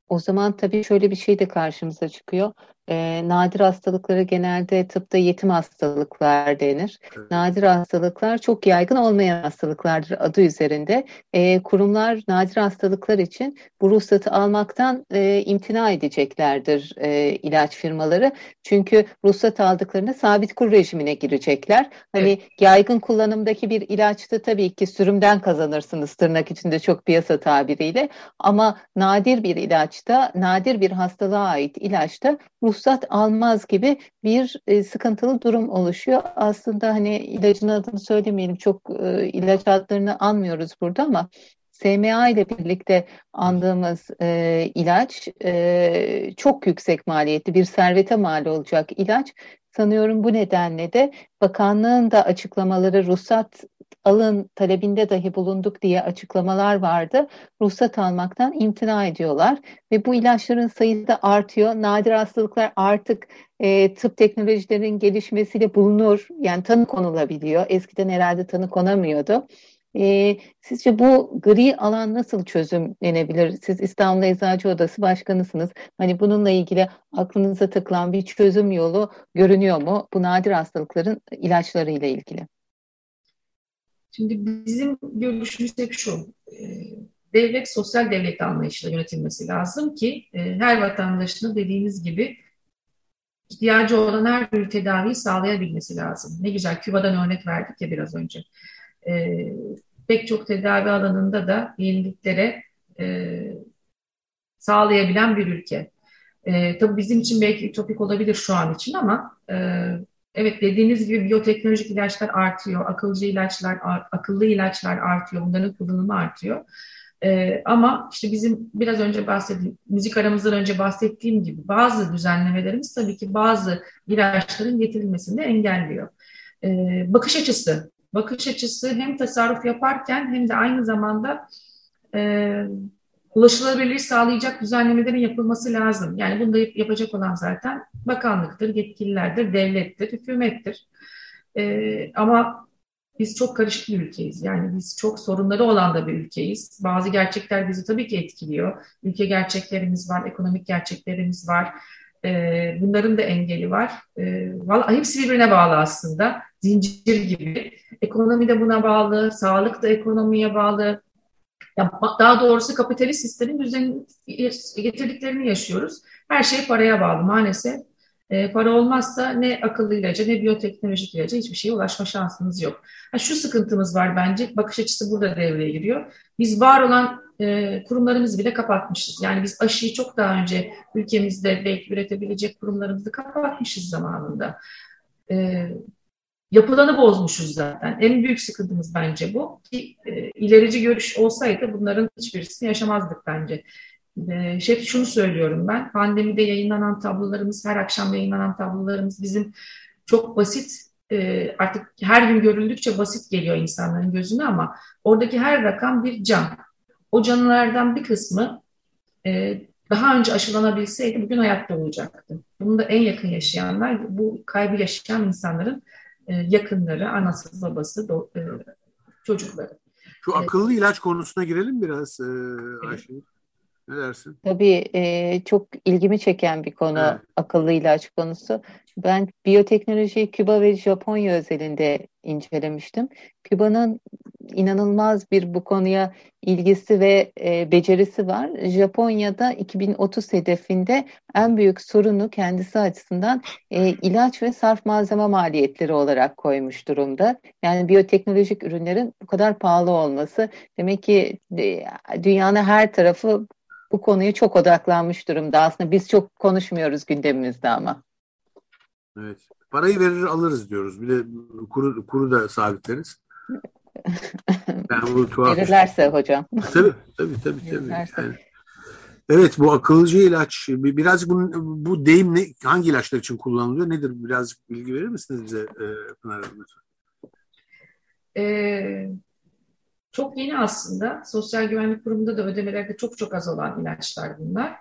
O zaman tabii şöyle bir şey de karşımıza çıkıyor. E, nadir hastalıkları genelde tıpta yetim hastalıklar denir. Evet. Nadir hastalıklar çok yaygın olmayan hastalıklardır adı üzerinde. E, kurumlar nadir hastalıklar için bu ruhsatı almaktan e, imtina edeceklerdir e, ilaç firmaları. Çünkü ruhsat aldıklarında sabit kur rejimine girecekler. Hani evet. yaygın kullanımdaki bir ilaçta tabii ki sürümden kazanırsınız tırnak içinde çok piyasa tabiriyle. Ama nadir bir ilaçta, nadir bir hastalığa ait ilaçta ruhsat almaz gibi bir e, sıkıntılı durum oluşuyor. Aslında hani ilacın adını söylemeyelim çok e, ilaç adlarını anmıyoruz burada ama SMA ile birlikte andığımız e, ilaç e, çok yüksek maliyetli bir servete mal olacak ilaç. Sanıyorum bu nedenle de bakanlığın da açıklamaları ruhsat alın talebinde dahi bulunduk diye açıklamalar vardı. Ruhsat almaktan imtina ediyorlar ve bu ilaçların sayısı da artıyor. Nadir hastalıklar artık e, tıp teknolojilerinin gelişmesiyle bulunur. Yani tanı konulabiliyor. Eskiden herhalde tanı konamıyordu. E, sizce bu gri alan nasıl çözümlenebilir? Siz İstanbul Eczacı Odası Başkanısınız. Hani bununla ilgili aklınıza takılan bir çözüm yolu görünüyor mu? Bu nadir hastalıkların ilaçları ile ilgili. Şimdi bizim görüşümüz hep şu, e, devlet sosyal devlet anlayışıyla yönetilmesi lazım ki e, her vatandaşının dediğiniz gibi ihtiyacı olan her türlü tedaviyi sağlayabilmesi lazım. Ne güzel Küba'dan örnek verdik ya biraz önce. E, pek çok tedavi alanında da yeniliklere sağlayabilen bir ülke. E, tabii bizim için belki topik olabilir şu an için ama Evet dediğiniz gibi biyoteknolojik ilaçlar artıyor, akılcı ilaçlar, akıllı ilaçlar artıyor, bunların kullanımı artıyor. Ee, ama işte bizim biraz önce bahsettiğim, müzik aramızdan önce bahsettiğim gibi bazı düzenlemelerimiz tabii ki bazı ilaçların getirilmesini engelliyor. Ee, bakış açısı, bakış açısı hem tasarruf yaparken hem de aynı zamanda e, ulaşılabilirliği sağlayacak düzenlemelerin yapılması lazım. Yani bunu da yapacak olan zaten bakanlıktır, yetkililerdir, devlettir, hükümettir. Ee, ama biz çok karışık bir ülkeyiz. Yani biz çok sorunları olan da bir ülkeyiz. Bazı gerçekler bizi tabii ki etkiliyor. Ülke gerçeklerimiz var, ekonomik gerçeklerimiz var. Ee, bunların da engeli var. Ee, vallahi hepsi birbirine bağlı aslında. Zincir gibi. Ekonomi de buna bağlı, sağlık da ekonomiye bağlı, ya daha doğrusu kapitalist sistemin düzeni getirdiklerini yaşıyoruz. Her şey paraya bağlı maalesef. E, para olmazsa ne akıllı ilaca ne biyoteknolojik ilaca hiçbir şeye ulaşma şansınız yok. Ha, şu sıkıntımız var bence. Bakış açısı burada devreye giriyor. Biz var olan e, kurumlarımızı bile kapatmışız. Yani biz aşıyı çok daha önce ülkemizde belki üretebilecek kurumlarımızı kapatmışız zamanında. E, yapılanı bozmuşuz zaten. En büyük sıkıntımız bence bu. Ki, e, ilerici görüş olsaydı bunların hiçbirisini yaşamazdık bence. E, şey şunu söylüyorum ben, pandemide yayınlanan tablolarımız, her akşam yayınlanan tablolarımız bizim çok basit, e, artık her gün görüldükçe basit geliyor insanların gözüne ama oradaki her rakam bir can. O canlılardan bir kısmı e, daha önce aşılanabilseydi bugün hayatta olacaktı. Bunu da en yakın yaşayanlar, bu kaybı yaşayan insanların yakınları, anası, babası, do, e, çocukları. Şu akıllı evet. ilaç konusuna girelim biraz e, Ayşe. Ne dersin? Tabii e, çok ilgimi çeken bir konu evet. akıllı ilaç konusu. Ben biyoteknolojiyi Küba ve Japonya özelinde incelemiştim. Küba'nın inanılmaz bir bu konuya ilgisi ve e, becerisi var. Japonya'da 2030 hedefinde en büyük sorunu kendisi açısından e, ilaç ve sarf malzeme maliyetleri olarak koymuş durumda. Yani biyoteknolojik ürünlerin bu kadar pahalı olması demek ki e, dünyanın her tarafı bu konuya çok odaklanmış durumda. Aslında biz çok konuşmuyoruz gündemimizde ama. Evet. Parayı verir alırız diyoruz. Bir de kuru, kuru da sabitleriz. [LAUGHS] yani bu tuhaf. Verirlerse hocam. Tabii tabii tabii. tabii. Yani, evet bu akıllıcı ilaç. Biraz bu, bu deyim ne, hangi ilaçlar için kullanılıyor? Nedir? Birazcık bilgi verir misiniz bize e, Pınar Hanım? Ee, çok yeni aslında. Sosyal Güvenlik Kurumu'nda da ödemelerde çok çok az olan ilaçlar bunlar.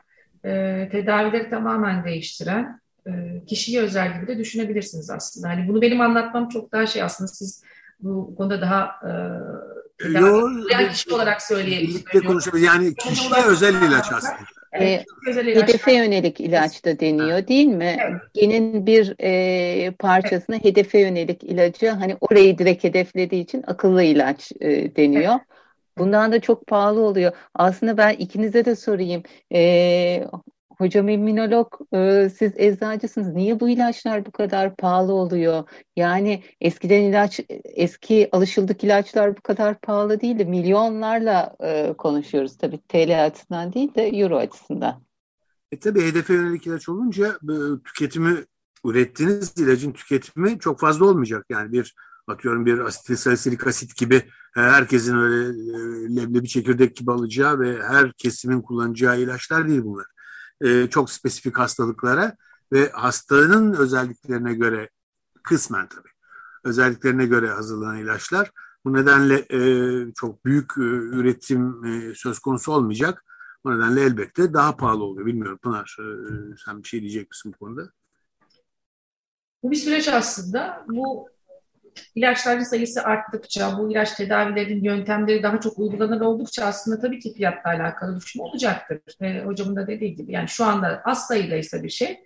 Ee, tedavileri tamamen değiştiren, e, kişiye özel gibi de düşünebilirsiniz aslında. Hani bunu benim anlatmam çok daha şey aslında siz bu konuda daha e, Yo, kişi olarak söyleyebilirsiniz. Yani kişiye özel ilaç aslında. Evet, e, hedefe yönelik ilaç da deniyor değil mi? Evet. Genin bir e, parçasına evet. hedefe yönelik ilacı hani orayı direkt hedeflediği için akıllı ilaç e, deniyor. Evet. Bundan da çok pahalı oluyor. Aslında ben ikinize de sorayım. E, Hocam immunolog, e, siz eczacısınız. Niye bu ilaçlar bu kadar pahalı oluyor? Yani eskiden ilaç, eski alışıldık ilaçlar bu kadar pahalı değildi. Milyonlarla e, konuşuyoruz tabii TL açısından değil de euro açısından. E tabii hedefe yönelik ilaç olunca e, tüketimi, ürettiğiniz ilacın tüketimi çok fazla olmayacak. Yani bir atıyorum bir asetilsalisylik asit gibi herkesin öyle leblebi çekirdek gibi alacağı ve her kesimin kullanacağı ilaçlar değil bunlar e, çok spesifik hastalıklara ve hastanın özelliklerine göre kısmen tabii özelliklerine göre hazırlanan ilaçlar. Bu nedenle e, çok büyük e, üretim söz konusu olmayacak. Bu nedenle elbette daha pahalı oluyor. Bilmiyorum Pınar sen bir şey diyecek misin bu konuda? Bu bir süreç aslında. Bu ilaçların sayısı arttıkça, bu ilaç tedavilerin yöntemleri daha çok uygulanır oldukça aslında tabii ki fiyatla alakalı düşme olacaktır. E, hocamın da dediği gibi yani şu anda az sayıdaysa bir şey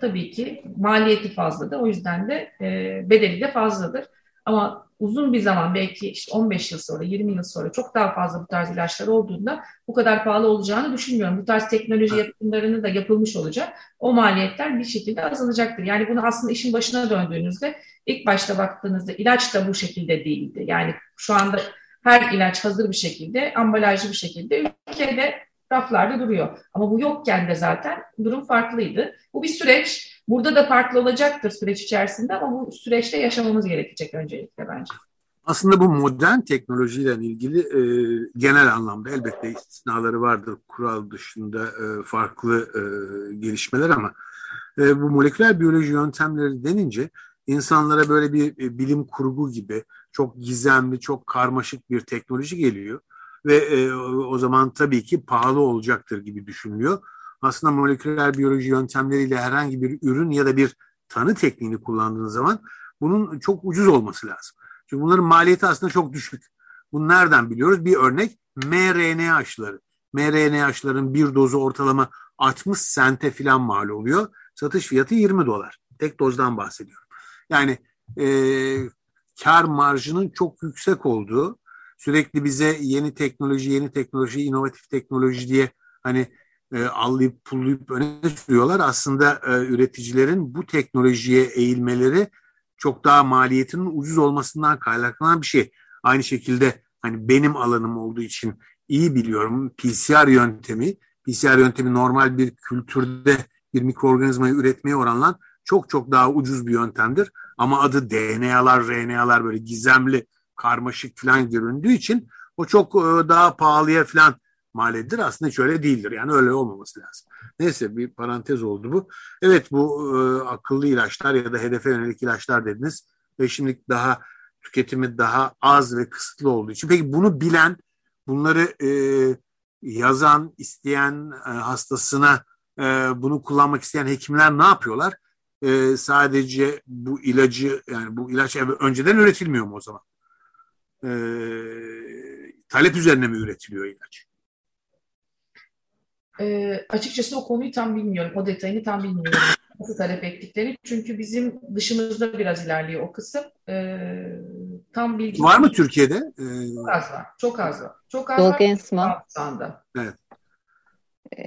tabii ki maliyeti fazladır. O yüzden de e, bedeli de fazladır. Ama uzun bir zaman belki işte 15 yıl sonra, 20 yıl sonra çok daha fazla bu tarz ilaçlar olduğunda bu kadar pahalı olacağını düşünmüyorum. Bu tarz teknoloji yatırımlarını da yapılmış olacak. O maliyetler bir şekilde azalacaktır. Yani bunu aslında işin başına döndüğünüzde ilk başta baktığınızda ilaç da bu şekilde değildi. Yani şu anda her ilaç hazır bir şekilde, ambalajlı bir şekilde ülkede raflarda duruyor. Ama bu yokken de zaten durum farklıydı. Bu bir süreç. Burada da farklı olacaktır süreç içerisinde ama bu süreçte yaşamamız gerekecek öncelikle bence. Aslında bu modern teknolojiyle ilgili e, genel anlamda elbette istisnaları vardır. Kural dışında e, farklı e, gelişmeler ama e, bu moleküler biyoloji yöntemleri denince insanlara böyle bir e, bilim kurgu gibi çok gizemli, çok karmaşık bir teknoloji geliyor ve e, o zaman tabii ki pahalı olacaktır gibi düşünülüyor aslında moleküler biyoloji yöntemleriyle herhangi bir ürün ya da bir tanı tekniğini kullandığınız zaman bunun çok ucuz olması lazım. Çünkü bunların maliyeti aslında çok düşük. Bunu nereden biliyoruz? Bir örnek mRNA aşıları. mRNA aşıların bir dozu ortalama 60 sente filan mal oluyor. Satış fiyatı 20 dolar. Tek dozdan bahsediyorum. Yani e, kar marjının çok yüksek olduğu, sürekli bize yeni teknoloji, yeni teknoloji, inovatif teknoloji diye hani e, allayıp pullayıp öne sürüyorlar. Aslında e, üreticilerin bu teknolojiye eğilmeleri çok daha maliyetinin ucuz olmasından kaynaklanan bir şey. Aynı şekilde hani benim alanım olduğu için iyi biliyorum PCR yöntemi. PCR yöntemi normal bir kültürde bir mikroorganizmayı üretmeye oranla çok çok daha ucuz bir yöntemdir. Ama adı DNA'lar, RNA'lar böyle gizemli, karmaşık falan göründüğü için o çok e, daha pahalıya falan mal edilir. Aslında hiç öyle değildir. Yani öyle olmaması lazım. Neyse bir parantez oldu bu. Evet bu e, akıllı ilaçlar ya da hedefe yönelik ilaçlar dediniz. Ve şimdi daha tüketimi daha az ve kısıtlı olduğu için. Peki bunu bilen, bunları e, yazan, isteyen e, hastasına e, bunu kullanmak isteyen hekimler ne yapıyorlar? E, sadece bu ilacı yani bu ilaç önceden üretilmiyor mu o zaman? E, talep üzerine mi üretiliyor ilaç? E, açıkçası o konuyu tam bilmiyorum. O detayını tam bilmiyorum. Nasıl talep ettiklerini. Çünkü bizim dışımızda biraz ilerliyor o kısım. E, tam bilgi. Var mı Türkiye'de? Ee, çok az var. Çok az var. Çok az Zolgensma. var. Evet.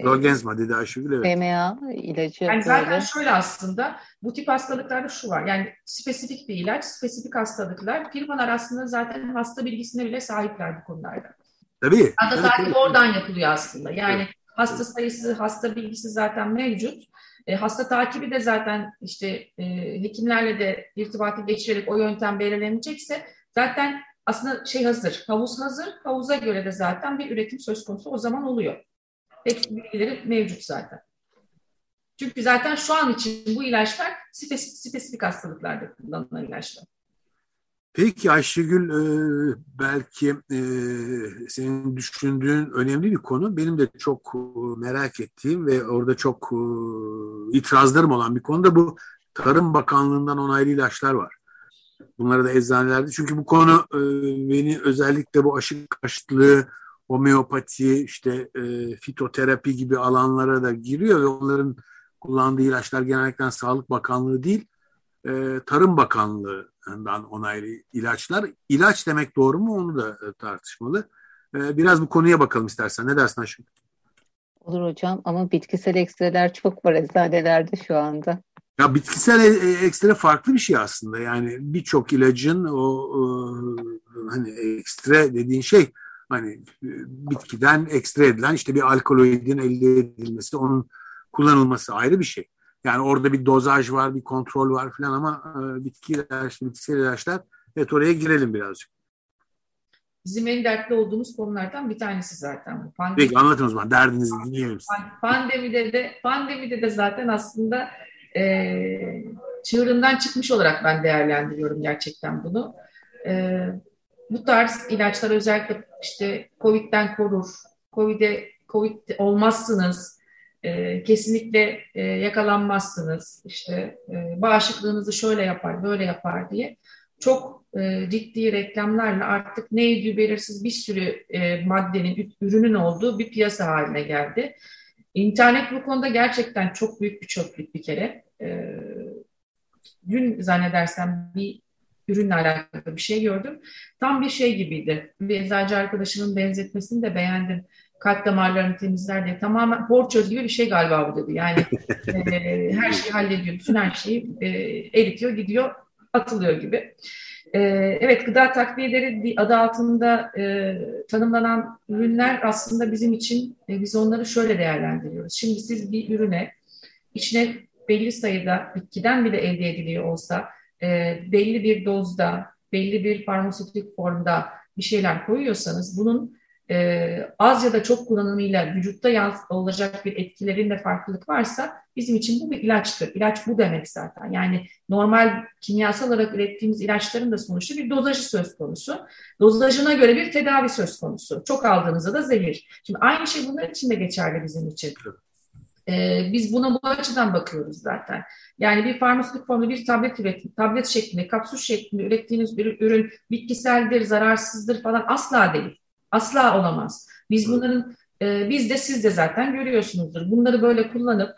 Zolgensma dedi Ayşegül evet. PMA ilacı. Yani böyle. zaten şöyle aslında bu tip hastalıklarda şu var. Yani spesifik bir ilaç, spesifik hastalıklar. Firmalar aslında zaten hasta bilgisine bile sahipler bu konularda. Tabii. Hasta tabii, takibi tabii. oradan yapılıyor aslında. Yani hasta sayısı, hasta bilgisi zaten mevcut. E, hasta takibi de zaten işte e, hekimlerle de irtibatı geçirerek o yöntem belirlenecekse zaten aslında şey hazır, havuz hazır. Havuza göre de zaten bir üretim söz konusu o zaman oluyor. Hepsi bilgileri mevcut zaten. Çünkü zaten şu an için bu ilaçlar spesifik, hastalıklarda kullanılan ilaçlar. Peki Ayşegül e, belki e, senin düşündüğün önemli bir konu. Benim de çok e, merak ettiğim ve orada çok e, itirazlarım olan bir konu da bu Tarım Bakanlığı'ndan onaylı ilaçlar var. Bunları da eczanelerde. Çünkü bu konu e, beni özellikle bu aşı karşıtlığı, homeopati, işte e, fitoterapi gibi alanlara da giriyor ve onların kullandığı ilaçlar genellikle Sağlık Bakanlığı değil, e, Tarım Bakanlığı'ndan onaylı ilaçlar. İlaç demek doğru mu onu da e, tartışmalı. E, biraz bu konuya bakalım istersen. Ne dersin Aşkım? Olur hocam ama bitkisel ekstreler çok var eczanelerde şu anda. Ya bitkisel e- ekstre farklı bir şey aslında. Yani birçok ilacın o e, hani ekstre dediğin şey hani bitkiden ekstre edilen işte bir alkaloidin elde edilmesi, onun kullanılması ayrı bir şey. Yani orada bir dozaj var, bir kontrol var falan ama e, bitki ilaçları, bitkisel ilaçlar evet oraya girelim birazcık. Bizim en dertli olduğumuz konulardan bir tanesi zaten bu. Pandemi, Peki anlatın o zaman derdinizi dinleyelim. pandemide de pandemide de zaten aslında e, çığırından çıkmış olarak ben değerlendiriyorum gerçekten bunu. E, bu tarz ilaçlar özellikle işte Covid'den korur, Covid'e Covid olmazsınız, e, kesinlikle e, yakalanmazsınız, işte e, bağışıklığınızı şöyle yapar, böyle yapar diye çok e, ciddi reklamlarla artık neydi belirsiz bir sürü e, maddenin, ürünün olduğu bir piyasa haline geldi. İnternet bu konuda gerçekten çok büyük bir çöplük bir kere. E, dün zannedersem bir ürünle alakalı bir şey gördüm. Tam bir şey gibiydi. Bir eczacı arkadaşımın benzetmesini de beğendim. Kalp damarlarını temizler diye. Tamamen borçöz gibi bir şey galiba bu dedi. Yani [LAUGHS] e, her şeyi hallediyor. Bütün her şeyi e, eritiyor, gidiyor, atılıyor gibi. E, evet, gıda takviyeleri adı altında e, tanımlanan ürünler aslında bizim için, e, biz onları şöyle değerlendiriyoruz. Şimdi siz bir ürüne, içine belli sayıda bitkiden bile elde ediliyor olsa, e, belli bir dozda, belli bir farmasötik formda bir şeyler koyuyorsanız bunun e, az ya da çok kullanımıyla vücutta yans olacak bir etkilerinde farklılık varsa bizim için bu bir ilaçtır. İlaç bu demek zaten. Yani normal kimyasal olarak ürettiğimiz ilaçların da sonuçta bir dozajı söz konusu. Dozajına göre bir tedavi söz konusu. Çok aldığınızda da zehir. Şimdi aynı şey bunlar için de geçerli bizim için. Ee, biz buna bu açıdan bakıyoruz zaten. Yani bir farmasötik formda bir tablet üretim, tablet şeklinde, kapsül şeklinde ürettiğiniz bir ürün bitkiseldir, zararsızdır falan asla değil. Asla olamaz. Biz bunların, e, biz de siz de zaten görüyorsunuzdur. Bunları böyle kullanıp,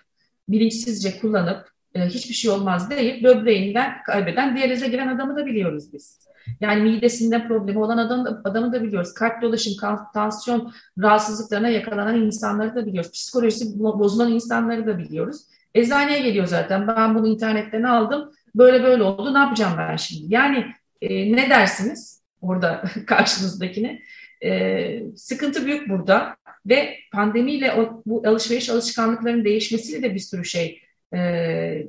bilinçsizce kullanıp, e, hiçbir şey olmaz değil, böbreğinden kaybeden diyalize giren adamı da biliyoruz biz. Yani midesinde problemi olan adam, adamı da biliyoruz. Kalp dolaşım, tansiyon rahatsızlıklarına yakalanan insanları da biliyoruz. Psikolojisi bozulan insanları da biliyoruz. Eczaneye geliyor zaten. Ben bunu internetten aldım. Böyle böyle oldu. Ne yapacağım ben şimdi? Yani e, ne dersiniz orada [LAUGHS] karşınızdakine? E, sıkıntı büyük burada ve pandemiyle o, bu alışveriş alışkanlıklarının değişmesiyle de bir sürü şey e,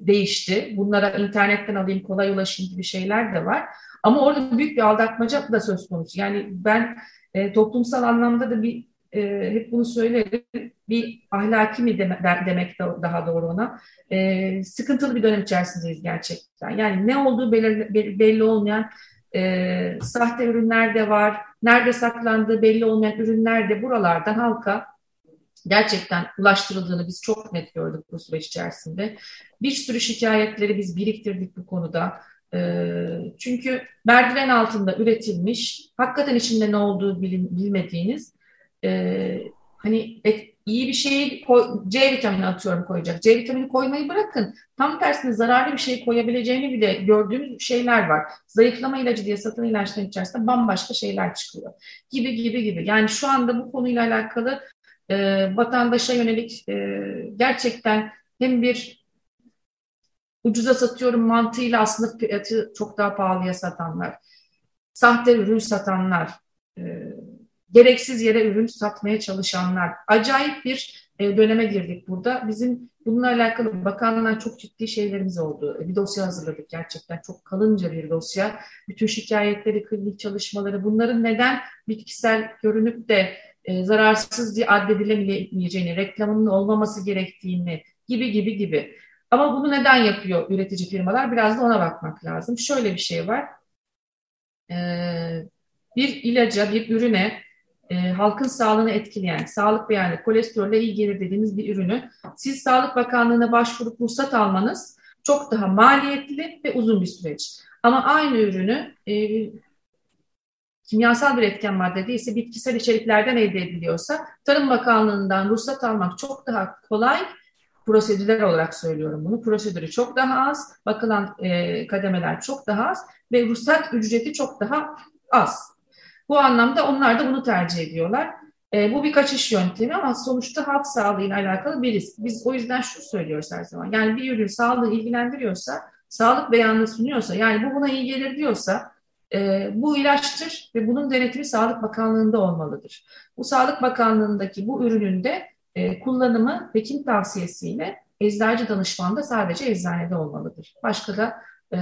değişti. Bunlara internetten alayım, kolay ulaşayım gibi şeyler de var. Ama orada büyük bir aldatmaca da söz konusu. Yani ben e, toplumsal anlamda da bir e, hep bunu söylerim. Bir ahlaki mi deme, demek daha doğru ona. E, sıkıntılı bir dönem içerisindeyiz gerçekten. Yani ne olduğu belli, belli olmayan e, sahte ürünler de var. Nerede saklandığı belli olmayan ürünler de buralardan halka gerçekten ulaştırıldığını biz çok net gördük bu süreç içerisinde. Bir sürü şikayetleri biz biriktirdik bu konuda. Ee, çünkü merdiven altında üretilmiş, hakikaten içinde ne olduğu bilmediğiniz, e, hani et, iyi bir şeyi koy, C vitamini atıyorum koyacak. C vitamini koymayı bırakın. Tam tersine zararlı bir şey koyabileceğini bile gördüğümüz şeyler var. Zayıflama ilacı diye satın ilaçların içerisinde bambaşka şeyler çıkıyor. Gibi gibi gibi. Yani şu anda bu konuyla alakalı e, vatandaşa yönelik e, gerçekten hem bir ucuza satıyorum mantığıyla aslında fiyatı çok daha pahalıya satanlar, sahte ürün satanlar, e, gereksiz yere ürün satmaya çalışanlar. Acayip bir e, döneme girdik burada. Bizim bununla alakalı bakanlığa çok ciddi şeylerimiz oldu. Bir dosya hazırladık gerçekten. Çok kalınca bir dosya. Bütün şikayetleri, klinik çalışmaları, bunların neden bitkisel görünüp de e, zararsız diye addedilemeyeceğini, reklamının olmaması gerektiğini gibi gibi gibi. Ama bunu neden yapıyor üretici firmalar? Biraz da ona bakmak lazım. Şöyle bir şey var. Bir ilaca, bir ürüne e, halkın sağlığını etkileyen, sağlık beyanı, kolesterolle iyi gelir dediğimiz bir ürünü siz Sağlık Bakanlığı'na başvurup ruhsat almanız çok daha maliyetli ve uzun bir süreç. Ama aynı ürünü e, kimyasal bir etken madde değilse bitkisel içeriklerden elde ediliyorsa Tarım Bakanlığı'ndan ruhsat almak çok daha kolay prosedürler olarak söylüyorum bunu. Prosedürü çok daha az, bakılan e, kademeler çok daha az ve ruhsat ücreti çok daha az. Bu anlamda onlar da bunu tercih ediyorlar. E, bu bir kaçış yöntemi ama sonuçta halk sağlığıyla alakalı bir risk. Biz o yüzden şunu söylüyoruz her zaman. Yani bir ürün sağlığı ilgilendiriyorsa, sağlık beyanını sunuyorsa, yani bu buna iyi gelir diyorsa e, bu ilaçtır ve bunun denetimi Sağlık Bakanlığı'nda olmalıdır. Bu Sağlık Bakanlığı'ndaki bu ürünün de e, kullanımı hekim tavsiyesiyle eczacı danışmanda sadece eczanede olmalıdır. Başka da e,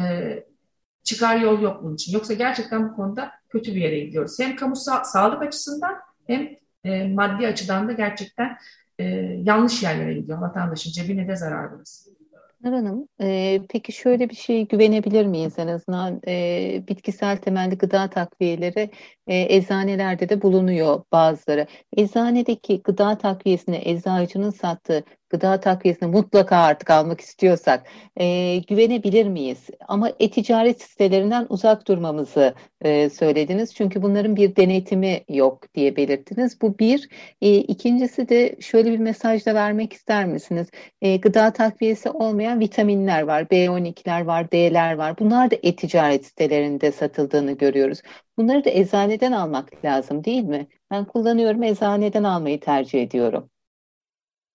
çıkar yol yok bunun için. Yoksa gerçekten bu konuda kötü bir yere gidiyoruz. Hem kamu sa sağlık açısından hem e, maddi açıdan da gerçekten e, yanlış yerlere gidiyor. Vatandaşın cebine de zarar burası. Nur Hanım, e, peki şöyle bir şey güvenebilir miyiz en azından? E, bitkisel temelli gıda takviyeleri e, eczanelerde de bulunuyor bazıları. Eczanedeki gıda takviyesini eczacının sattığı gıda takviyesini mutlaka artık almak istiyorsak e, güvenebilir miyiz? Ama e-ticaret sitelerinden uzak durmamızı e, söylediniz. Çünkü bunların bir denetimi yok diye belirttiniz. Bu bir. E, ikincisi de şöyle bir mesaj da vermek ister misiniz? E, gıda takviyesi olmayan vitaminler var. B12'ler var, D'ler var. Bunlar da e-ticaret sitelerinde satıldığını görüyoruz. Bunları da eczaneden almak lazım değil mi? Ben kullanıyorum, eczaneden almayı tercih ediyorum.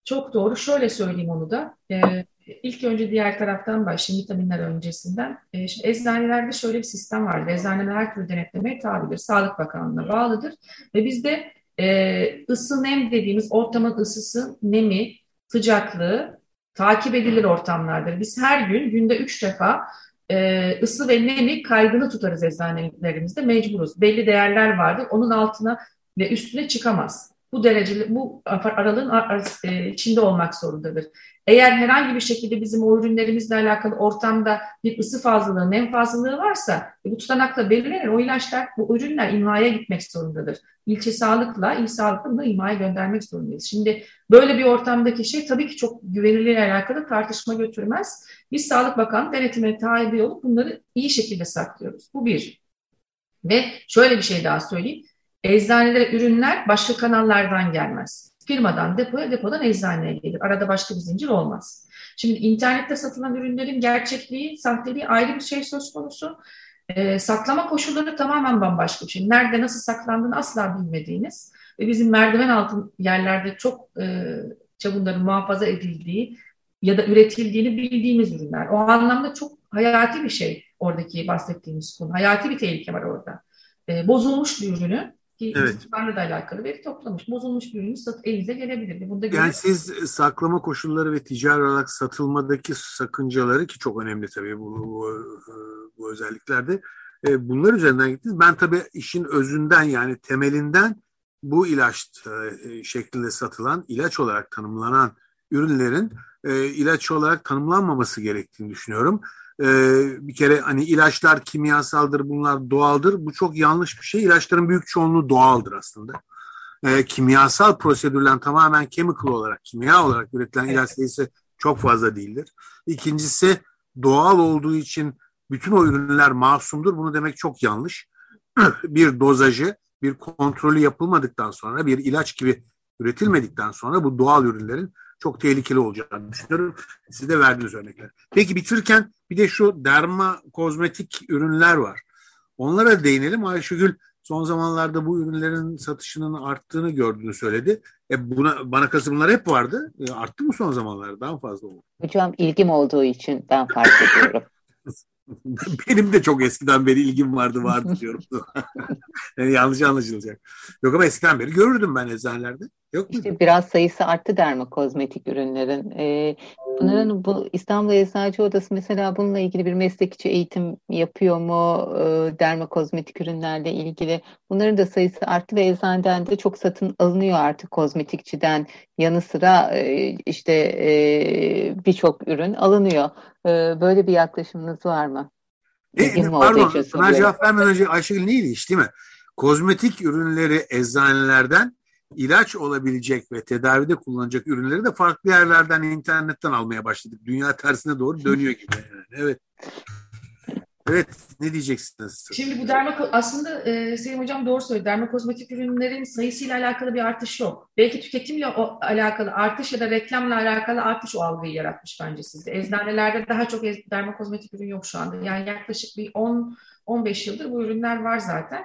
Çok doğru. Şöyle söyleyeyim onu da. Ee, ilk önce diğer taraftan başlayayım vitaminler öncesinden. Ee, şimdi eczanelerde şöyle bir sistem vardır. Eczaneler her türlü denetlemeye tabidir. Sağlık Bakanlığı'na bağlıdır. Ve bizde e, ısı nem dediğimiz ortamın ısısı, nemi, sıcaklığı takip edilir ortamlardır. Biz her gün günde üç defa e, ısı ve nemi kaygılı tutarız eczanelerimizde mecburuz. Belli değerler vardır. Onun altına ve üstüne çıkamaz bu dereceli bu aralığın e, içinde olmak zorundadır. Eğer herhangi bir şekilde bizim o ürünlerimizle alakalı ortamda bir ısı fazlalığı, nem fazlalığı varsa e, bu tutanakla belirlenir. O ilaçlar, bu ürünler imhaya gitmek zorundadır. İlçe sağlıkla, il sağlıkla imhaya göndermek zorundayız. Şimdi böyle bir ortamdaki şey tabii ki çok güvenilirle alakalı tartışma götürmez. Biz Sağlık Bakanı denetimine tabi olup bunları iyi şekilde saklıyoruz. Bu bir. Ve şöyle bir şey daha söyleyeyim. Eczanelere ürünler başka kanallardan gelmez. Firmadan depoya, depodan eczaneye gelir. Arada başka bir zincir olmaz. Şimdi internette satılan ürünlerin gerçekliği, sahteliği ayrı bir şey söz konusu. E, saklama koşulları tamamen bambaşka bir şey. Nerede nasıl saklandığını asla bilmediğiniz ve bizim merdiven altı yerlerde çok e, çabunların muhafaza edildiği ya da üretildiğini bildiğimiz ürünler. O anlamda çok hayati bir şey oradaki bahsettiğimiz konu. Hayati bir tehlike var orada. E, bozulmuş bir ürünü ki evet. da alakalı veri toplamış. Bozulmuş bir ürünü sat, elinize gelebilir. Bunda yani göre... siz saklama koşulları ve ticari olarak satılmadaki sakıncaları ki çok önemli tabii bu, bu, bu özelliklerde e, bunlar üzerinden gittiniz. Ben tabii işin özünden yani temelinden bu ilaç e, şeklinde satılan, ilaç olarak tanımlanan ürünlerin e, ilaç olarak tanımlanmaması gerektiğini düşünüyorum. E, bir kere hani ilaçlar kimyasaldır, bunlar doğaldır. Bu çok yanlış bir şey. İlaçların büyük çoğunluğu doğaldır aslında. E, kimyasal prosedürlen tamamen chemical olarak, kimya olarak üretilen ilaç sayısı çok fazla değildir. İkincisi doğal olduğu için bütün o ürünler masumdur. Bunu demek çok yanlış. [CLEARS THROAT] bir dozajı, bir kontrolü yapılmadıktan sonra, bir ilaç gibi üretilmedikten sonra bu doğal ürünlerin çok tehlikeli olacağını düşünüyorum. Siz de verdiğiniz örnekler. Peki bitirirken bir de şu derma kozmetik ürünler var. Onlara değinelim. Ayşegül son zamanlarda bu ürünlerin satışının arttığını gördüğünü söyledi. E buna, bana kası bunlar hep vardı. E arttı mı son zamanlarda? Daha fazla oldu. Hocam ilgim olduğu için ben fark ediyorum. [LAUGHS] [LAUGHS] Benim de çok eskiden beri ilgim vardı vardı diyorum. [LAUGHS] yani yanlış anlaşılacak. Yok ama eskiden beri görürdüm ben eczanelerde. Yok mu? İşte biraz sayısı arttı derma kozmetik ürünlerin. Ee, bunların bu İstanbul Eczacı Odası mesela bununla ilgili bir meslekçi eğitim yapıyor mu? Ee, derma kozmetik ürünlerle ilgili. Bunların da sayısı arttı ve eczaneden de çok satın alınıyor artık kozmetikçiden yanı sıra e, işte e, birçok ürün alınıyor. E, böyle bir yaklaşımınız var mı? E, pardon, buna cevap vermeden önce Ayşegül neydi iş değil mi? Kozmetik ürünleri eczanelerden ilaç olabilecek ve tedavide kullanacak ürünleri de farklı yerlerden internetten almaya başladık. Dünya tersine doğru dönüyor gibi. Yani. Evet. Evet, ne diyeceksiniz? Şimdi bu derma aslında e, Selim Hocam doğru söyledi. Dermakozmetik ürünlerin sayısıyla alakalı bir artış yok. Belki tüketimle o, alakalı artış ya da reklamla alakalı artış o algıyı yaratmış bence sizde. Eczanelerde daha çok dermakozmetik ürün yok şu anda. Yani yaklaşık bir 10 15 yıldır bu ürünler var zaten.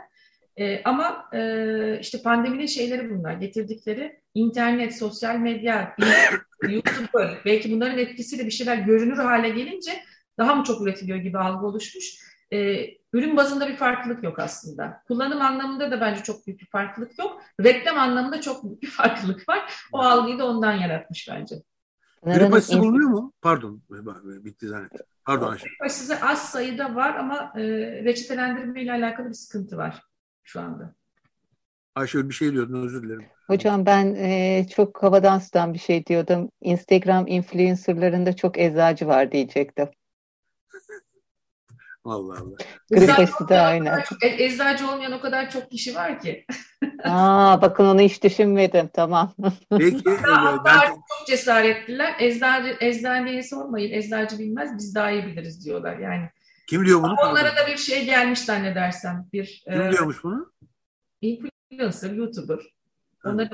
E, ama e, işte pandeminin şeyleri bunlar, getirdikleri internet, sosyal medya, [LAUGHS] YouTube, belki bunların etkisiyle bir şeyler görünür hale gelince daha mı çok üretiliyor gibi algı oluşmuş. E, ürün bazında bir farklılık yok aslında. Kullanım anlamında da bence çok büyük bir farklılık yok. Reklam anlamında çok büyük bir [LAUGHS] farklılık var. O algıyı da ondan yaratmış bence. Grip aşısı bulunuyor mu? Pardon, bitti zannettim. Pardon Ayşe. Grip aşısı az sayıda var ama e, reçetelendirme ile alakalı bir sıkıntı var şu anda. Ayşe bir şey diyordun özür dilerim. Hocam ben e, çok havadan sudan bir şey diyordum. Instagram influencerlarında çok eczacı var diyecektim. [LAUGHS] Allah Allah. Grip da aynen. E, eczacı olmayan o kadar çok kişi var ki. [LAUGHS] Aa, bakın onu hiç düşünmedim. Tamam. Peki. [LAUGHS] Hatta ben... çok cesaretliler. Eczacı, eczaneyi sormayın. Eczacı bilmez. Biz daha iyi biliriz diyorlar. Yani kim diyor bunu? Onlara da bir şey gelmiş zannedersem. Bir, Kim e, diyormuş bunu? Influencer, YouTuber.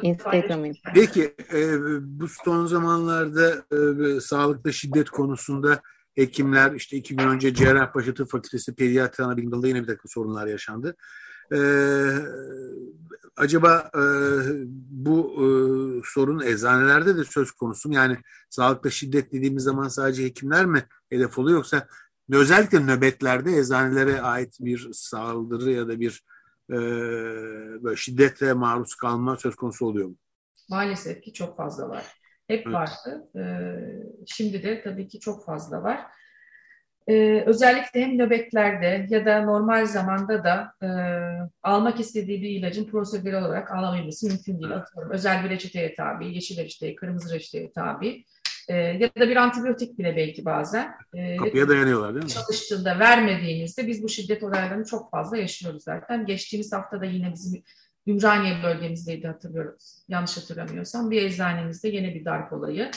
Instagram. Peki e, bu son zamanlarda e, sağlıkta şiddet konusunda hekimler işte iki gün önce Cerrahpaşa Tıp Fakültesi Pediatri Anabilim Dalı'nda yine bir takım sorunlar yaşandı. E, acaba e, bu e, sorun eczanelerde de söz konusu mu? Yani sağlıkta şiddet dediğimiz zaman sadece hekimler mi hedef oluyor yoksa özellikle nöbetlerde eczanelere ait bir saldırı ya da bir e, böyle şiddetle maruz kalma söz konusu oluyor mu? Maalesef ki çok fazla var. Hep evet. vardı. Ee, şimdi de tabii ki çok fazla var. Ee, özellikle hem nöbetlerde ya da normal zamanda da e, almak istediği bir ilacın prosedürel olarak alabilmesi mümkün değil. Atıyorum, özel bir reçeteye tabi, yeşil reçeteye, kırmızı reçeteye tabi e, ya da bir antibiyotik bile belki bazen. E, Kapıya dayanıyorlar değil mi? Çalıştığında vermediğinizde biz bu şiddet olaylarını çok fazla yaşıyoruz zaten. Geçtiğimiz hafta da yine bizim Ümraniye bölgemizdeydi hatırlıyoruz. Yanlış hatırlamıyorsam. Bir eczanemizde yine bir darp olayı.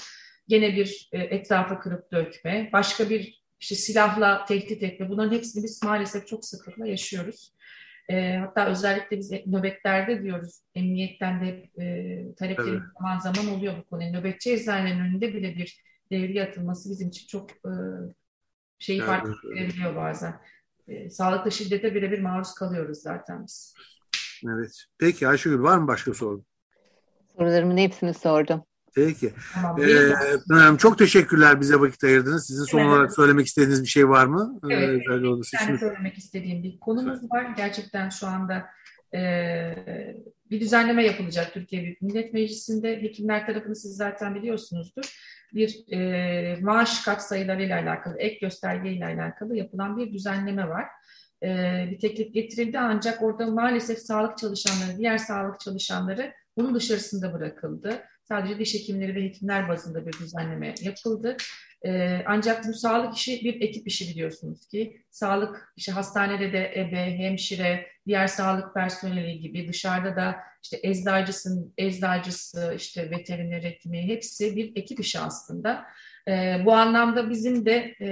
Yine bir e, etrafa kırıp dökme. Başka bir işte silahla tehdit etme. Bunların hepsini biz maalesef çok sıklıkla yaşıyoruz. E, hatta özellikle biz nöbetlerde diyoruz, emniyetten de e, taleplerimiz evet. zaman zaman oluyor bu konuya. Nöbetçi eczanelerin önünde bile bir devreye atılması bizim için çok e, şeyi evet. fark edebiliyor bazen. E, sağlıkta şiddete birebir maruz kalıyoruz zaten biz. Evet. Peki Ayşegül var mı başka sorun? Sorularımın hepsini sordum. Peki. Tamam, ee, çok teşekkürler bize vakit ayırdınız. Sizin son evet. olarak söylemek istediğiniz bir şey var mı? Ee, evet. Ee, bir tane söylemek istediğim bir konumuz var. Gerçekten şu anda e, bir düzenleme yapılacak Türkiye Büyük Millet Meclisi'nde. Hekimler tarafını siz zaten biliyorsunuzdur. Bir e, maaş katsayılarıyla alakalı, ek göstergeyle alakalı yapılan bir düzenleme var. E, bir teklif getirildi ancak orada maalesef sağlık çalışanları, diğer sağlık çalışanları bunun dışarısında bırakıldı. Sadece diş hekimleri ve hekimler bazında bir düzenleme yapıldı. Ee, ancak bu sağlık işi bir ekip işi biliyorsunuz ki. Sağlık işte hastanede de ebe, hemşire, diğer sağlık personeli gibi dışarıda da işte eczacısın, eczacısı, işte veteriner hekimi hepsi bir ekip işi aslında. Ee, bu anlamda bizim de e,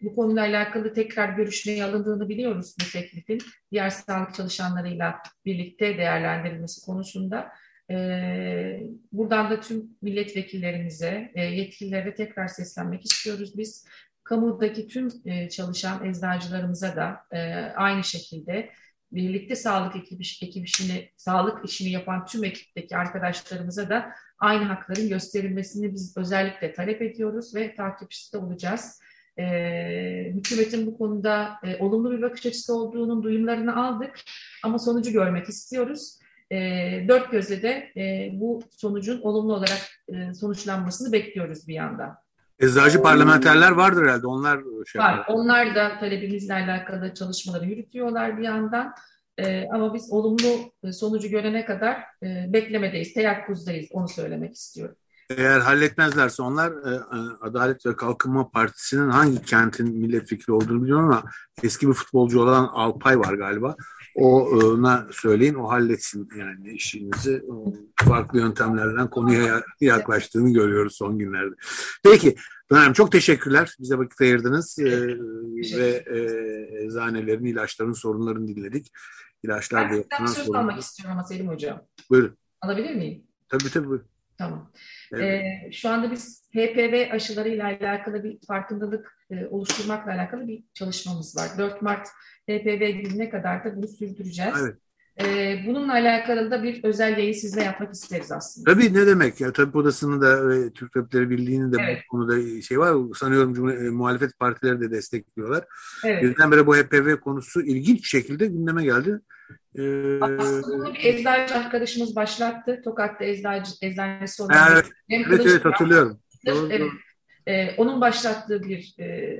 bu konuyla alakalı tekrar görüşmeye alındığını biliyoruz bu teklifin. Diğer sağlık çalışanlarıyla birlikte değerlendirilmesi konusunda. Ee, buradan da tüm milletvekillerimize, e, yetkililere tekrar seslenmek istiyoruz biz. Kamudaki tüm e, çalışan eczacılarımıza da e, aynı şekilde birlikte sağlık ekip, ekip işini, sağlık işini yapan tüm ekipteki arkadaşlarımıza da aynı hakların gösterilmesini biz özellikle talep ediyoruz ve takipçisi de olacağız. E, hükümetin bu konuda e, olumlu bir bakış açısı olduğunun duyumlarını aldık ama sonucu görmek istiyoruz. E, dört gözle de e, bu sonucun olumlu olarak e, sonuçlanmasını bekliyoruz bir yandan. Eczacı parlamenterler vardır herhalde. Onlar şey var. Yapar. Onlar da talebimizle alakalı çalışmaları yürütüyorlar bir yandan. E, ama biz olumlu sonucu görene kadar e, beklemedeyiz, teyakkuzdayız. Onu söylemek istiyorum. Eğer halletmezlerse onlar e, e, Adalet ve Kalkınma Partisi'nin hangi kentin milletvekili olduğunu biliyorum ama eski bir futbolcu olan Alpay var galiba. Ona söyleyin, o halletsin yani işinizi. Farklı yöntemlerden konuya yaklaştığını görüyoruz son günlerde. Peki, Dönem çok teşekkürler. Bize vakit ayırdınız ee, ve e, eczanelerin, ilaçların sorunlarını dinledik. İlaçlar ben da söz almak istiyorum ama Selim Hocam. Buyurun. Alabilir miyim? Tabii tabii. Buyurun. Tamam. Evet. Ee, şu anda biz HPV aşılarıyla alakalı bir farkındalık e, oluşturmakla alakalı bir çalışmamız var. 4 Mart HPV gününe kadar da bunu sürdüreceğiz. Evet. Ee, bununla alakalı da bir özel yayın sizle yapmak isteriz aslında. Tabii ne demek ya Tabip Odası'nın da ve Türk Tabipleri Birliği'nin de evet. bu konuda şey var. Sanıyorum Cumhur- e, muhalefet partileri de destekliyorlar. Evet. Birdenbire bu HPV konusu ilginç şekilde gündeme geldi. Ee, Aslında bir eczacı arkadaşımız başlattı. Tokat'ta eczacı, eczanesi olan. Evet, evet, evet hatırlıyorum. Doğru, evet. Ee, onun başlattığı bir e,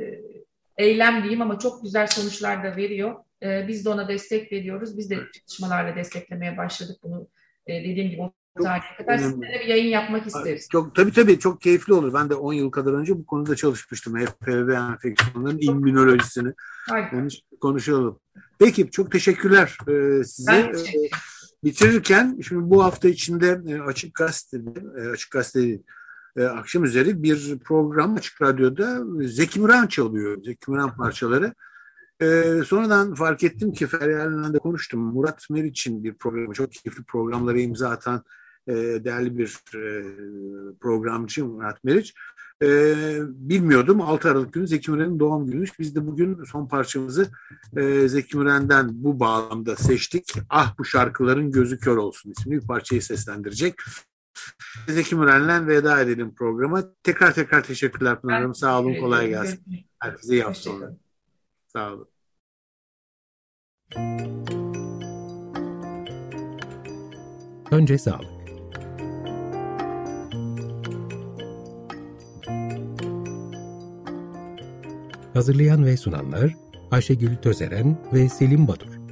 eylem diyeyim ama çok güzel sonuçlar da veriyor. Ee, biz de ona destek veriyoruz. Biz de çalışmalarla desteklemeye başladık bunu. Ee, dediğim gibi o tarihe kadar sizinle bir yayın yapmak isteriz. Çok, tabii tabii çok keyifli olur. Ben de 10 yıl kadar önce bu konuda çalışmıştım. HPV enfeksiyonların immünolojisini konuşalım. Peki çok teşekkürler e, size. E, bitirirken şimdi bu hafta içinde e, Açık Gazete'de, e, Açık Gazete e, akşam üzeri bir program Açık Radyo'da Zeki Müren çalıyor. Zeki Müren parçaları. E, sonradan fark ettim ki Feryal'le de konuştum. Murat Meriç'in bir programı, çok keyifli programları imza atan e, değerli bir e, programcı Murat Meriç. E, bilmiyordum 6 Aralık günü Zeki Müren'in doğum günüymüş. Biz de bugün son parçamızı e, Zeki Müren'den bu bağlamda seçtik. Ah bu şarkıların gözü kör olsun isimli bir parçayı seslendirecek. Zeki Müren'le veda edelim programa. Tekrar tekrar teşekkürler Pınar Hanım. Sağ olun, kolay gelsin. Herkese iyi haftalar. Sağ olun. Önce sağlık. Hazırlayan ve sunanlar Ayşegül Tözeren ve Selim Badur.